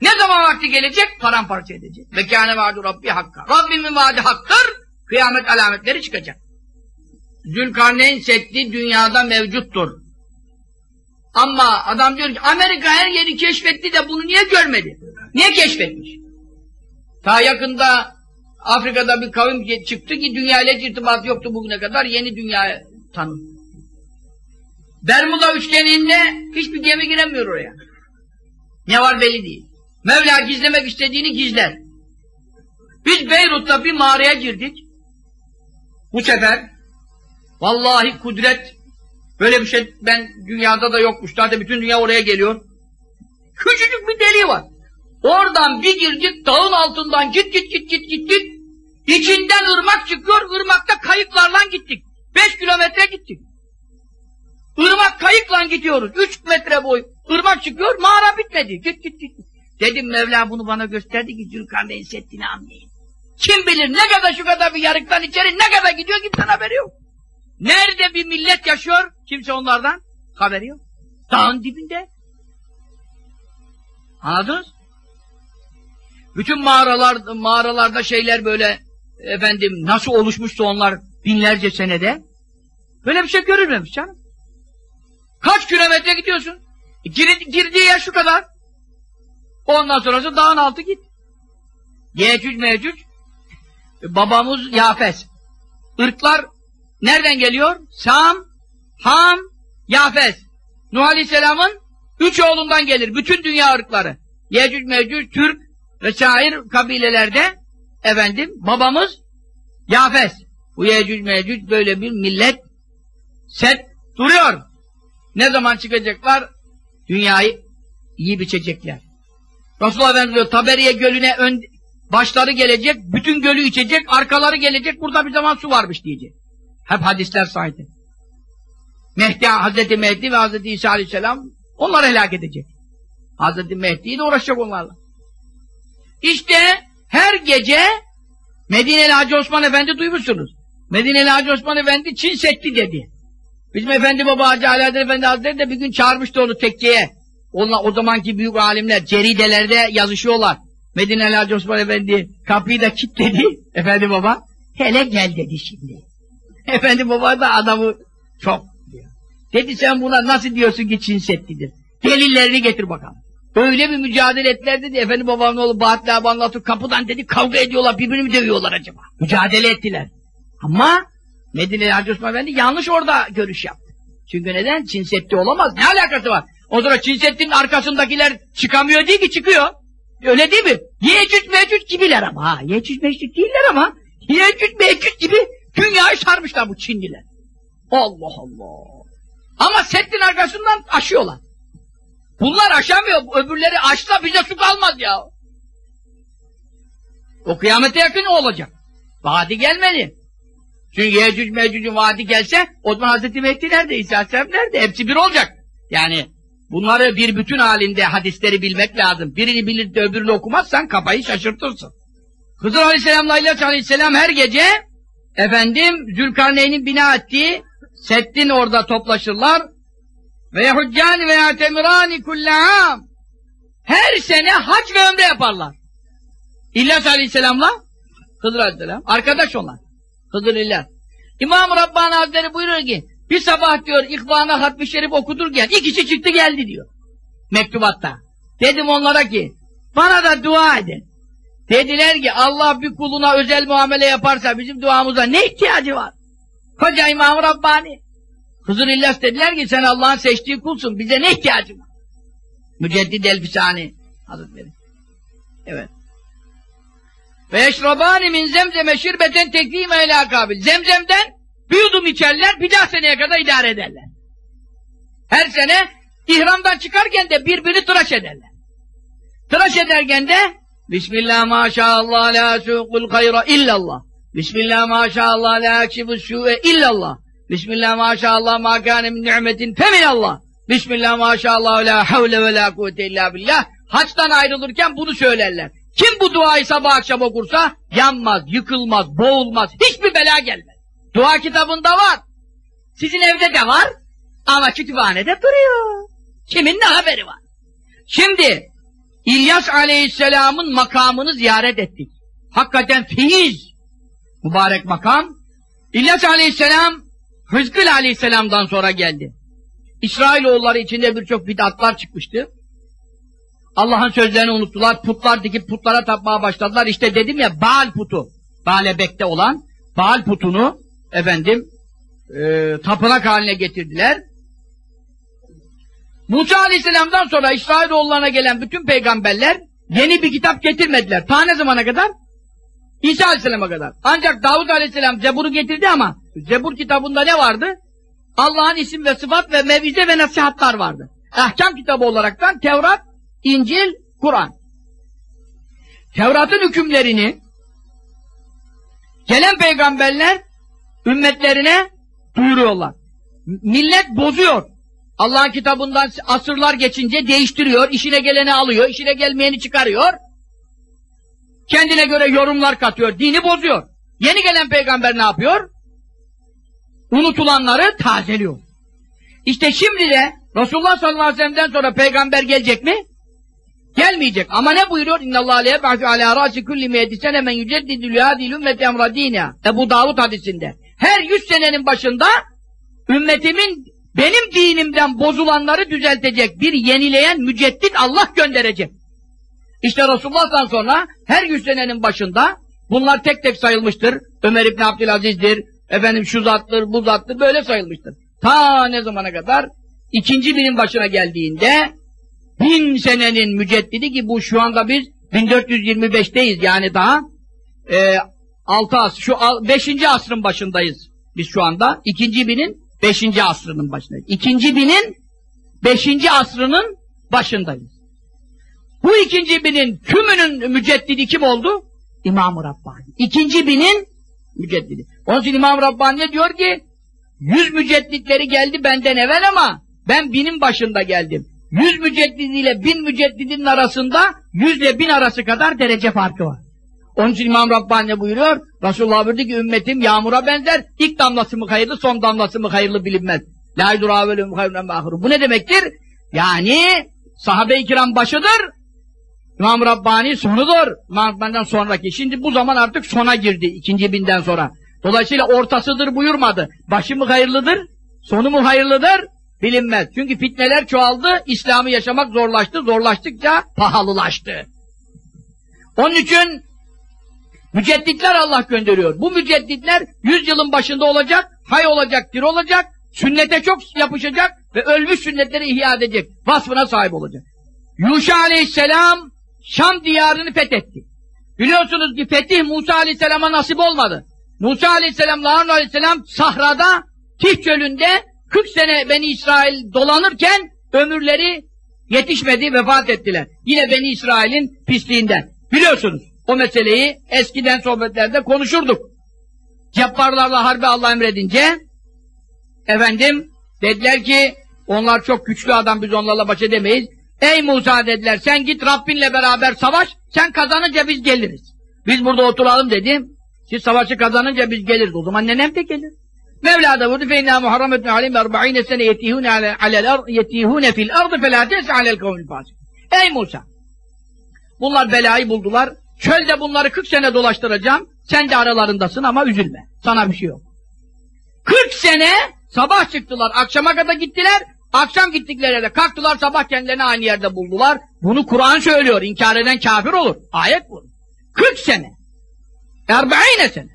Ne zaman vakti gelecek? Paramparça edecek. Ve kâne vaadu Rabbi hakka. Rabbimin vaadi haktır. Kıyamet alametleri çıkacak. Zülkarneyn Seddi dünyada mevcuttur. Ama adam diyor ki Amerika her yeri keşfetti de bunu niye görmedi? Niye keşfetmiş? Ta yakında Afrika'da bir kavim çıktı ki dünyayla hiç irtibat yoktu bugüne kadar yeni dünya tanı. Bermuda üçgeninde hiçbir gemi giremiyor oraya. Ne var belli değil. Mevla gizlemek istediğini gizler. Biz Beyrut'ta bir mağaraya girdik. Bu sefer vallahi kudret böyle bir şey ben dünyada da yokmuş. Zaten bütün dünya oraya geliyor. Küçücük bir deliği var. Oradan bir girdik dağın altından git git git git git. İçinden ırmak çıkıyor. Irmakta kayıklarla gittik. Beş kilometre gittik. Irmak kayıkla gidiyoruz. Üç metre boy. Irmak çıkıyor. Mağara bitmedi. Git git git. Dedim Mevla bunu bana gösterdi ki Zülkarneyn Setti'ni anlayın. Kim bilir ne kadar şu kadar bir yarıktan içeri ne kadar gidiyor kimsenin haberi yok. Nerede bir millet yaşıyor kimse onlardan haberi yok. Dağın dibinde. Anladınız? Bütün mağaralar, mağaralarda şeyler böyle efendim nasıl oluşmuştu onlar binlerce senede. Böyle bir şey görülmemiş canım. Kaç kilometre gidiyorsun? Gir, girdiği yer şu kadar. Ondan sonrası dağın altı git. Yecüc mecüc babamız Yafes. Irklar nereden geliyor? Sam, Ham, Yafes. Nuh Aleyhisselam'ın üç oğlundan gelir. Bütün dünya ırkları. Yecüc mecüc, Türk ve şair kabilelerde efendim babamız Yafes. Bu Yecüc mecüc böyle bir millet set duruyor. Ne zaman çıkacaklar? Dünyayı iyi biçecekler. Resulullah Efendimiz diyor, Taberiye gölüne ön, başları gelecek, bütün gölü içecek, arkaları gelecek, burada bir zaman su varmış diyecek. Hep hadisler saydı. Mehdi, Hazreti Mehdi ve Hazreti İsa Aleyhisselam onları helak edecek. Hazreti Mehdi de uğraşacak onlarla. İşte her gece Medine'li Hacı Osman Efendi duymuşsunuz. Medine'li Hacı Osman Efendi Çin Seddi dedi. Bizim Efendi Baba Hacı Alaeddin Efendi Hazretleri de bir gün çağırmıştı onu tekkeye. Onlar, o zamanki büyük alimler ceridelerde yazışıyorlar. Medine'li Hacı Osman Efendi kapıyı da kilitledi. Efendi Baba hele gel dedi şimdi. Efendi Baba da adamı çok diyor. Dedi sen buna nasıl diyorsun ki Çin Seddi'dir. Delillerini getir bakalım. Öyle bir mücadele ettiler dedi. Efendi babamın oğlu Bahattin abi anlatıyor. Kapıdan dedi kavga ediyorlar. Birbirini mi dövüyorlar acaba? Mücadele ettiler. Ama Medine'li Hacı Osman Efendi yanlış orada görüş yaptı. Çünkü neden? Çin Seddi olamaz. Ne alakası var? O zaman Çin Seddi'nin arkasındakiler çıkamıyor değil ki çıkıyor. Öyle değil mi? Yecüc mecüc gibiler ama. Ha, Yecüc mecüc değiller ama. Yecüc mecüc gibi dünyayı sarmışlar bu Çinliler. Allah Allah. Ama Seddin arkasından aşıyorlar. Bunlar aşamıyor. Öbürleri aşsa bize su kalmaz ya. O kıyamete yakın o olacak. Vadi gelmedi. Çünkü Yecüc Mecüc'ün vaadi gelse o zaman Hazreti Mehdi nerede? İsa Aleyhisselam nerede? Hepsi bir olacak. Yani bunları bir bütün halinde hadisleri bilmek lazım. Birini bilir de öbürünü okumazsan kafayı şaşırtırsın. Hızır Aleyhisselam'la İlyas Aleyhisselam her gece efendim Zülkarneyn'in bina ettiği Seddin orada toplaşırlar ve yehuccani ve yatemirani kullam her sene hac ve ömre yaparlar. İlyas Aleyhisselam'la Hızır Aleyhisselam arkadaş onlar. Hızır İlyas. İmam Rabbani Hazretleri buyuruyor ki bir sabah diyor İhvana Hatmi Şerif okudurken ikisi çıktı geldi diyor. Mektubatta. Dedim onlara ki bana da dua edin. Dediler ki Allah bir kuluna özel muamele yaparsa bizim duamıza ne ihtiyacı var? Koca İmam Rabbani. Hızır İlyas dediler ki sen Allah'ın seçtiği kulsun. Bize ne ihtiyacın var? Müceddid Elbisani Hazretleri. Evet. Ve eşrabani min zemzeme şirbeten teklime ilâ kabil. Zemzemden bir yudum içerler, bir daha seneye kadar idare ederler. Her sene ihramdan çıkarken de birbirini tıraş ederler. Tıraş ederken de Bismillah maşallah la suqul hayra illallah. Bismillah maşallah la ekşibu su'e illallah. Bismillah maşallah ma kâne min ni'metin feminallah. Bismillah maşallah la havle ve la kuvvete illa billah. Haçtan ayrılırken bunu söylerler. Kim bu duayı sabah akşam okursa yanmaz, yıkılmaz, boğulmaz, hiçbir bela gelmez. Dua kitabında var. Sizin evde de var ama kütüphanede duruyor. Kimin ne haberi var? Şimdi İlyas Aleyhisselam'ın makamını ziyaret ettik. Hakikaten feyiz. Mübarek makam. İlyas Aleyhisselam Hızkıl Aleyhisselam'dan sonra geldi. İsrailoğulları içinde birçok bid'atlar çıkmıştı. Allah'ın sözlerini unuttular. Putlar dikip putlara tapmaya başladılar. İşte dedim ya Baal putu. Baalebek'te olan Baal putunu efendim e, tapınak haline getirdiler. Musa Aleyhisselam'dan sonra İsrailoğullarına gelen bütün peygamberler yeni bir kitap getirmediler. Ta ne zamana kadar? İsa Aleyhisselam'a kadar. Ancak Davud Aleyhisselam Zebur'u getirdi ama Zebur kitabında ne vardı? Allah'ın isim ve sıfat ve mevize ve nasihatlar vardı. Ahkam kitabı olaraktan Tevrat, İncil, Kur'an. Tevrat'ın hükümlerini gelen peygamberler ümmetlerine duyuruyorlar. Millet bozuyor. Allah'ın kitabından asırlar geçince değiştiriyor, işine geleni alıyor, işine gelmeyeni çıkarıyor. Kendine göre yorumlar katıyor, dini bozuyor. Yeni gelen peygamber ne yapıyor? Unutulanları tazeliyor. İşte şimdi de Resulullah sallallahu aleyhi ve sellem'den sonra peygamber gelecek mi? Gelmeyecek. Ama ne buyuruyor? İnna Allah aleyhe ba'du ala rasi kulli miyeti sene men yüceddidü lihâdîl ümmeti emra dînâ. Ebu Davud hadisinde. Her yüz senenin başında ümmetimin benim dinimden bozulanları düzeltecek bir yenileyen müceddit Allah gönderecek. İşte Resulullah'tan sonra her yüz senenin başında bunlar tek tek sayılmıştır. Ömer İbni Abdülaziz'dir, efendim şu zattır, bu zattır, böyle sayılmıştır. Ta ne zamana kadar? ikinci binin başına geldiğinde bin senenin müceddidi ki bu şu anda biz 1425'teyiz yani daha e, 6 as şu 5. asrın başındayız biz şu anda. ikinci binin 5. asrının başındayız. İkinci binin 5. asrının başındayız. Bu ikinci binin tümünün müceddidi kim oldu? İmam-ı Rabbani. İkinci binin müceddidi. Onun için İmam Rabbani diyor ki yüz mücedditleri geldi benden evvel ama ben binin başında geldim. Yüz müceddidiyle bin müceddidinin arasında yüzle bin arası kadar derece farkı var. Onun için İmam Rabbani buyuruyor, Resulullah buyurdu ki ümmetim yağmura benzer, ilk damlası mı hayırlı, son damlası mı hayırlı bilinmez. La yuduravelüm hayrun Bu ne demektir? Yani sahabe-i kiram başıdır, İmam Rabbani sonudur. İmam sonraki. Şimdi bu zaman artık sona girdi ikinci binden sonra. Dolayısıyla ortasıdır buyurmadı. Başı mı hayırlıdır? Sonu mu hayırlıdır? Bilinmez. Çünkü fitneler çoğaldı, İslam'ı yaşamak zorlaştı, zorlaştıkça pahalılaştı. Onun için mücedditler Allah gönderiyor. Bu mücedditler yüz yılın başında olacak, hay olacak, dir olacak, sünnete çok yapışacak ve ölmüş sünnetleri ihya edecek, vasfına sahip olacak. Yuşa aleyhisselam Şam diyarını fethetti. Biliyorsunuz ki fetih Musa aleyhisselama nasip olmadı. Musa aleyhisselamla Harun aleyhisselam sahrada, Tih çölünde 40 sene Beni İsrail dolanırken ömürleri yetişmedi, vefat ettiler. Yine Beni İsrail'in pisliğinden. Biliyorsunuz o meseleyi eskiden sohbetlerde konuşurduk. Cebbarlarla harbi Allah emredince efendim dediler ki onlar çok güçlü adam biz onlarla baş edemeyiz. Ey Musa dediler sen git Rabbinle beraber savaş sen kazanınca biz geliriz. Biz burada oturalım dedim. Siz savaşı kazanınca biz geliriz. O zaman nenem de gelir. Mevla da vurdu feyna muharrametun alim 40 sene yetihune alel ard yetihune fil ardı felâ tes'a alel kavmil fasik. Ey Musa! Bunlar belayı buldular. Çölde bunları 40 sene dolaştıracağım. Sen de aralarındasın ama üzülme. Sana bir şey yok. 40 sene sabah çıktılar, akşama kadar gittiler. Akşam gittikleri yerde kalktılar sabah kendilerini aynı yerde buldular. Bunu Kur'an söylüyor. İnkar eden kafir olur. Ayet bu. 40 sene. Erbe'ine sene.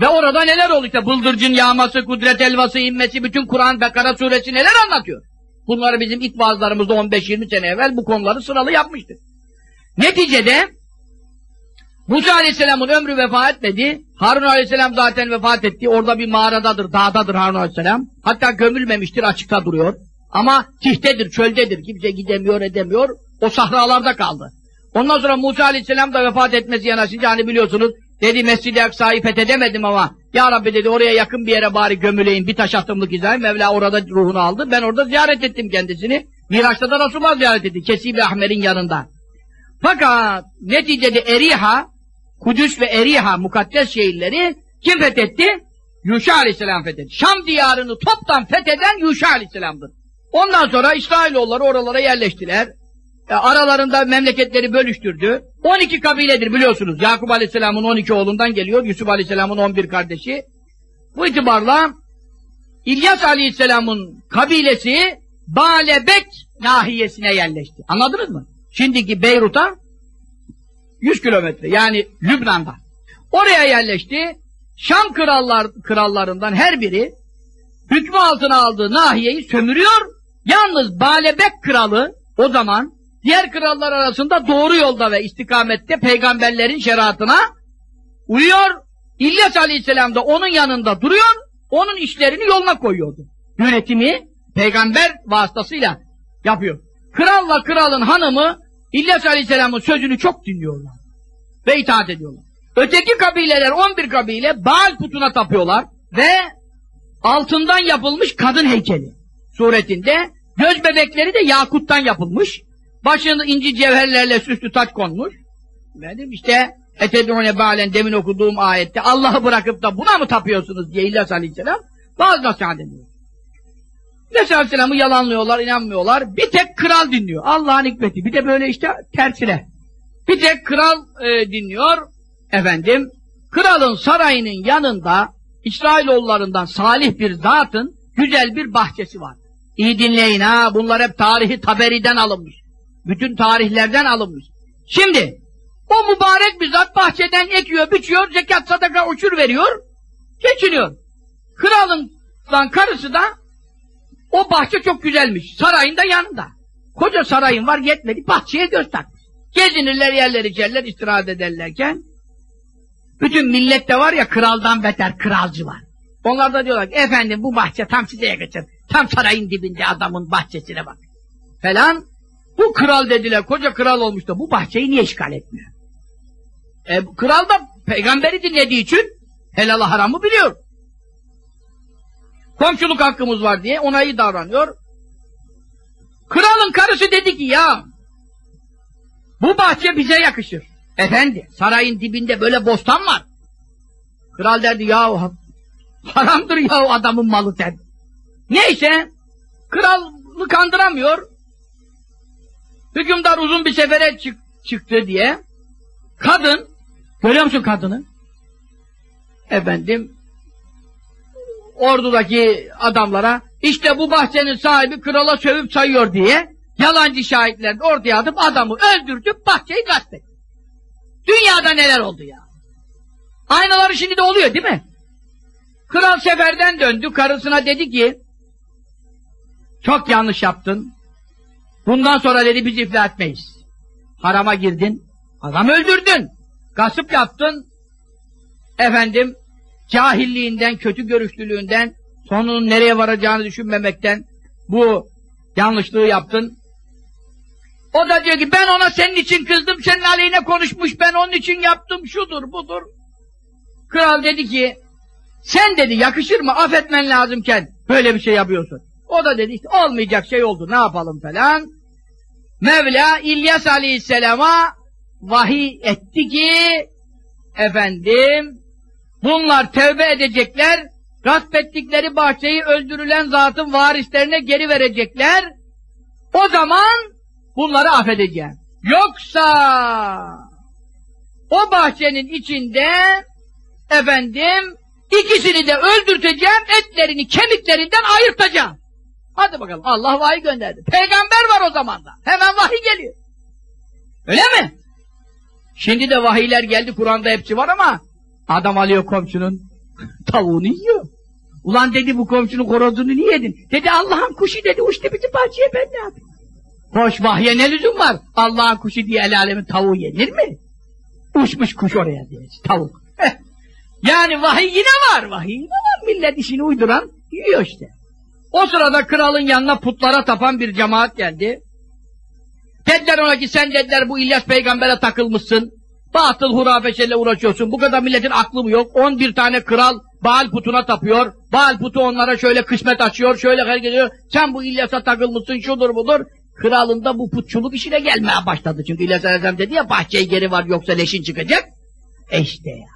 Ve orada neler oldu işte bıldırcın yağması, kudret elvası inmesi, bütün Kur'an Bekara suresi neler anlatıyor. Bunları bizim ilk vaazlarımızda 15-20 sene evvel bu konuları sıralı yapmıştık. Neticede Musa Aleyhisselam'ın ömrü vefat etmedi. Harun Aleyhisselam zaten vefat etti. Orada bir mağaradadır, dağdadır Harun Aleyhisselam. Hatta gömülmemiştir, açıkta duruyor. Ama tihtedir, çöldedir. Kimse gidemiyor, edemiyor. O sahralarda kaldı. Ondan sonra Musa Aleyhisselam da vefat etmesi yanaşınca hani biliyorsunuz dedi Mescid-i Aksa'yı fethedemedim ama Ya Rabbi dedi oraya yakın bir yere bari gömüleyim bir taş atımlık izahim. Mevla orada ruhunu aldı. Ben orada ziyaret ettim kendisini. Miraç'ta da Resulullah ziyaret etti. Kesibi Ahmer'in yanında. Fakat neticede Eriha Kudüs ve Eriha mukaddes şehirleri kim fethetti? Yuşa Aleyhisselam fethetti. Şam diyarını toptan fetheden Yuşa Aleyhisselam'dır. Ondan sonra İsrailoğulları oralara yerleştiler. E, aralarında memleketleri bölüştürdü. 12 kabiledir biliyorsunuz. Yakup Aleyhisselam'ın 12 oğlundan geliyor. Yusuf Aleyhisselam'ın 11 kardeşi. Bu itibarla İlyas Aleyhisselam'ın kabilesi Balebek nahiyesine yerleşti. Anladınız mı? Şimdiki Beyrut'a 100 kilometre yani Lübnan'da. Oraya yerleşti. Şam krallar, krallarından her biri hükmü altına aldığı nahiyeyi sömürüyor. Yalnız Balebek kralı o zaman diğer krallar arasında doğru yolda ve istikamette peygamberlerin şeriatına uyuyor. İlyas Aleyhisselam da onun yanında duruyor. Onun işlerini yoluna koyuyordu. Yönetimi peygamber vasıtasıyla yapıyor. Kralla kralın hanımı İlyas Aleyhisselam'ın sözünü çok dinliyorlar. Ve itaat ediyorlar. Öteki kabileler 11 kabile Baal putuna tapıyorlar ve altından yapılmış kadın heykeli suretinde göz bebekleri de yakuttan yapılmış. Başında inci cevherlerle süslü taç konmuş. Benim işte etedûne balen demin okuduğum ayette Allah'ı bırakıp da buna mı tapıyorsunuz diye İlyas Aleyhisselam bazı nasihat ediyor. İlyas Aleyhisselam'ı yalanlıyorlar, inanmıyorlar. Bir tek kral dinliyor. Allah'ın hikmeti. Bir de böyle işte tersine. Bir tek kral e, dinliyor. Efendim, kralın sarayının yanında İsrailoğullarından salih bir zatın güzel bir bahçesi var. İyi dinleyin ha, bunlar hep tarihi Taberi'den alınmış. Bütün tarihlerden alınmış. Şimdi, o mübarek bir zat bahçeden ekiyor, biçiyor, zekat, sadaka, uçur veriyor, geçiniyor. Kralın lan karısı da o bahçe çok güzelmiş. Sarayın da yanında. Koca sarayın var yetmedi. Bahçeye göz takmış. Gezinirler yerleri içerler istirahat ederlerken bütün millette var ya kraldan beter kralcı var. Onlar da diyorlar ki efendim bu bahçe tam size yakışır. Tam sarayın dibinde adamın bahçesine bak. Falan. Bu kral dediler. Koca kral olmuş da bu bahçeyi niye işgal etmiyor? E, kral da peygamberi dinlediği için helal haramı biliyor. Komşuluk hakkımız var diye ona iyi davranıyor. Kralın karısı dedi ki ya bu bahçe bize yakışır. Efendi sarayın dibinde böyle bostan var. Kral derdi ya haramdır ya adamın malı derdi. Neyse kralı kandıramıyor. Hükümdar uzun bir sefere çık çıktı diye kadın görüyor musun kadını? Efendim ordudaki adamlara işte bu bahçenin sahibi krala sövüp sayıyor diye yalancı şahitler ortaya atıp adamı öldürtüp bahçeyi gasp etti. Dünyada neler oldu ya? Aynaları şimdi de oluyor değil mi? Kral seferden döndü karısına dedi ki çok yanlış yaptın. Bundan sonra dedi biz iflah etmeyiz. Harama girdin. Adam öldürdün. Gasp yaptın. Efendim cahilliğinden, kötü görüşlülüğünden, sonunun nereye varacağını düşünmemekten bu yanlışlığı yaptın. O da diyor ki ben ona senin için kızdım, senin aleyhine konuşmuş, ben onun için yaptım, şudur budur. Kral dedi ki, sen dedi yakışır mı affetmen lazımken böyle bir şey yapıyorsun. O da dedi işte olmayacak şey oldu ne yapalım falan. Mevla İlyas Aleyhisselam'a vahiy etti ki efendim bunlar tevbe edecekler gasp ettikleri bahçeyi öldürülen zatın varislerine geri verecekler. O zaman bunları affedeceğim. Yoksa o bahçenin içinde efendim ikisini de öldürteceğim, etlerini kemiklerinden ayırtacağım. Hadi bakalım. Allah vahiy gönderdi. Peygamber var o zaman da. Hemen vahiy geliyor. Öyle mi? Şimdi de vahiyler geldi. Kur'an'da hepsi var ama adam alıyor komşunun tavuğunu yiyor. Ulan dedi bu komşunun horozunu niye yedin? Dedi Allah'ın kuşu dedi uçtu bizim bahçeye ben ne yapayım? Hoş vahye ne lüzum var? Allah'ın kuşu diye el alemin tavuğu yenir mi? Uçmuş kuş oraya diye tavuk. yani vahiy yine var vahiy yine var. Millet işini uyduran yiyor işte. O sırada kralın yanına putlara tapan bir cemaat geldi. Dediler ona ki sen dediler bu İlyas peygambere takılmışsın. Batıl hurafeşeyle uğraşıyorsun. Bu kadar milletin aklı mı yok? 11 tane kral Baal putuna tapıyor. Baal putu onlara şöyle kısmet açıyor, şöyle hareket ediyor. Sen bu İlyas'a takılmışsın, şudur budur. Kralın da bu putçuluk işine gelmeye başladı. Çünkü İlyas Aleyhisselam dedi ya bahçeyi geri var yoksa leşin çıkacak. E işte ya.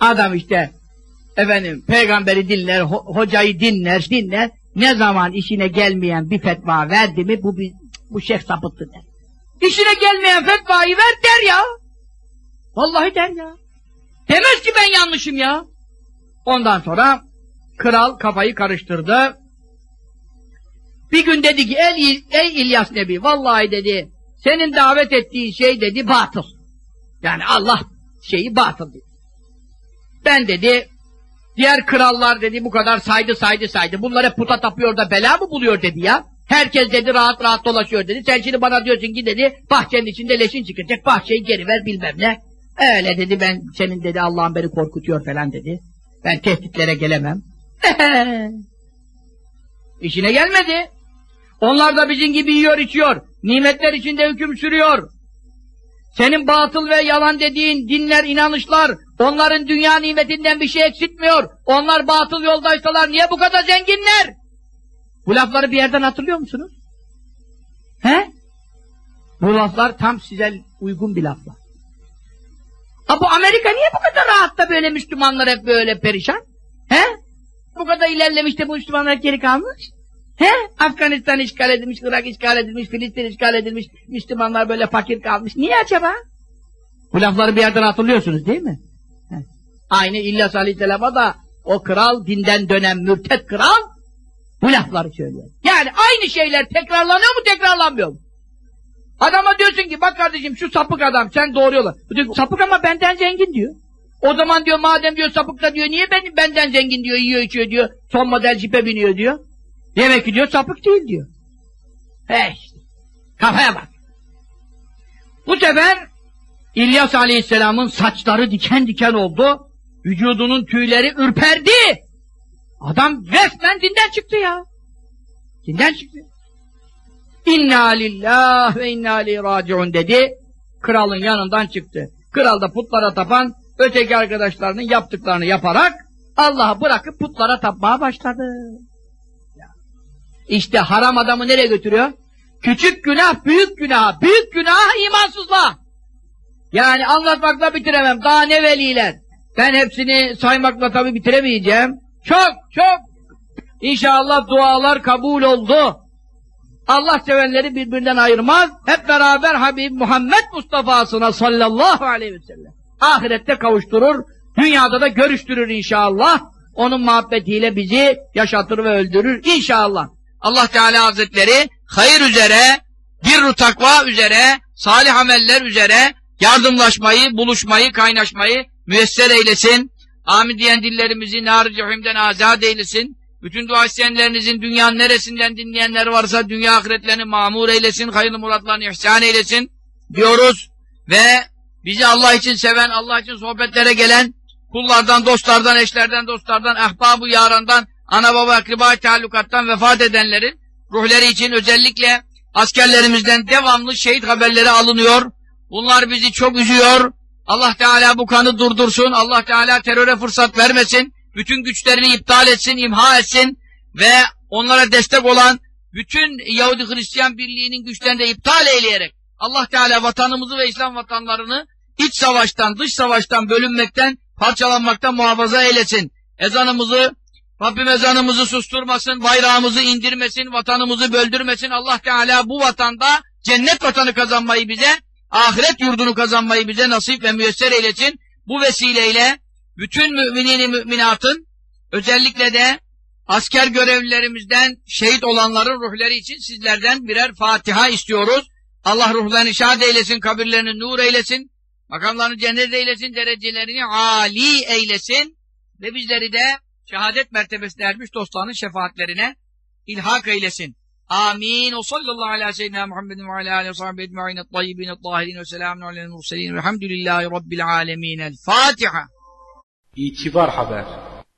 Adam işte efendim peygamberi dinler, ho hocayı dinler, dinler. Ne zaman işine gelmeyen bir fetva verdi mi bu bir, bu şeyh sapıttı der. İşine gelmeyen fetvayı ver der ya. Vallahi der ya. Demez ki ben yanlışım ya. Ondan sonra kral kafayı karıştırdı. Bir gün dedi ki ey, ey İlyas Nebi vallahi dedi senin davet ettiğin şey dedi batıl. Yani Allah şeyi batıl dedi. Ben dedi diğer krallar dedi bu kadar saydı saydı saydı. Bunlar hep puta tapıyor da bela mı buluyor dedi ya. Herkes dedi rahat rahat dolaşıyor dedi. Sen şimdi bana diyorsun ki dedi bahçenin içinde leşin çıkacak bahçeyi geri ver bilmem ne. Öyle dedi ben senin dedi Allah'ın beni korkutuyor falan dedi. Ben tehditlere gelemem. İşine gelmedi. Onlar da bizim gibi yiyor içiyor. Nimetler içinde hüküm sürüyor. Senin batıl ve yalan dediğin dinler, inanışlar, onların dünya nimetinden bir şey eksiltmiyor. Onlar batıl yoldaysalar niye bu kadar zenginler? Bu lafları bir yerden hatırlıyor musunuz? He? Bu laflar tam size uygun bir laflar. Ha bu Amerika niye bu kadar rahat da böyle Müslümanlar hep böyle perişan? He? Bu kadar ilerlemiş de bu Müslümanlar geri kalmış? He? Afganistan işgal edilmiş, Irak işgal edilmiş, Filistin işgal edilmiş, Müslümanlar böyle fakir kalmış. Niye acaba? Bu lafları bir yerden hatırlıyorsunuz değil mi? He. Aynı İlyas Aleyhisselam'a da o kral, dinden dönen mürtet kral bu lafları söylüyor. Yani aynı şeyler tekrarlanıyor mu, tekrarlanmıyor mu? Adama diyorsun ki bak kardeşim şu sapık adam sen doğru yola. Diyor, sapık ama benden zengin diyor. O zaman diyor madem diyor sapık da diyor niye ben, benden zengin diyor yiyor içiyor diyor. Son model jipe biniyor diyor. Demek ki diyor sapık değil diyor. He işte. Kafaya bak. Bu sefer İlyas Aleyhisselam'ın saçları diken diken oldu. Vücudunun tüyleri ürperdi. Adam resmen dinden çıktı ya. Dinden çıktı. İnna lillah ve inna aleyhi raciun dedi. Kralın yanından çıktı. Kral da putlara tapan öteki arkadaşlarının yaptıklarını yaparak Allah'ı bırakıp putlara tapmaya başladı. İşte haram adamı nereye götürüyor? Küçük günah, büyük günah, büyük günah imansızlığa. Yani anlatmakla bitiremem. Daha ne veliler. Ben hepsini saymakla tabi bitiremeyeceğim. Çok, çok. İnşallah dualar kabul oldu. Allah sevenleri birbirinden ayırmaz. Hep beraber Habib Muhammed Mustafa'sına sallallahu aleyhi ve sellem. Ahirette kavuşturur. Dünyada da görüştürür inşallah. Onun muhabbetiyle bizi yaşatır ve öldürür inşallah. Allah Teala Hazretleri hayır üzere, bir takva üzere, salih ameller üzere yardımlaşmayı, buluşmayı, kaynaşmayı müyesser eylesin. Amin diyen dillerimizi nar-ı azat eylesin. Bütün dua isteyenlerinizin dünyanın neresinden dinleyenler varsa dünya ahiretlerini mamur eylesin, hayırlı muratlarını ihsan eylesin diyoruz. Ve bizi Allah için seven, Allah için sohbetlere gelen kullardan, dostlardan, eşlerden, dostlardan, ahbab-ı yarandan, ana baba akriba taallukattan vefat edenlerin ruhları için özellikle askerlerimizden devamlı şehit haberleri alınıyor. Bunlar bizi çok üzüyor. Allah Teala bu kanı durdursun. Allah Teala teröre fırsat vermesin. Bütün güçlerini iptal etsin, imha etsin ve onlara destek olan bütün Yahudi Hristiyan birliğinin güçlerini de iptal eyleyerek Allah Teala vatanımızı ve İslam vatanlarını iç savaştan, dış savaştan bölünmekten, parçalanmaktan muhafaza eylesin. Ezanımızı Rabbim ezanımızı susturmasın, bayrağımızı indirmesin, vatanımızı böldürmesin. Allah Teala bu vatanda cennet vatanı kazanmayı bize, ahiret yurdunu kazanmayı bize nasip ve müyesser eylesin. Bu vesileyle bütün müminin müminatın, özellikle de asker görevlilerimizden şehit olanların ruhları için sizlerden birer Fatiha istiyoruz. Allah ruhlarını şad eylesin, kabirlerini nur eylesin, makamlarını cennet eylesin, derecelerini âli eylesin ve bizleri de şehadet mertebesine ermiş dostlarının şefaatlerine ilhak eylesin. Amin. O sallallahu ala seyyidina Muhammedin ve ala aleyhi ve sahibi ecma'in et-tayyibin et-tahirin ve selamun aleyhi murselin velhamdülillahi rabbil alemin. El Fatiha. İtibar Haber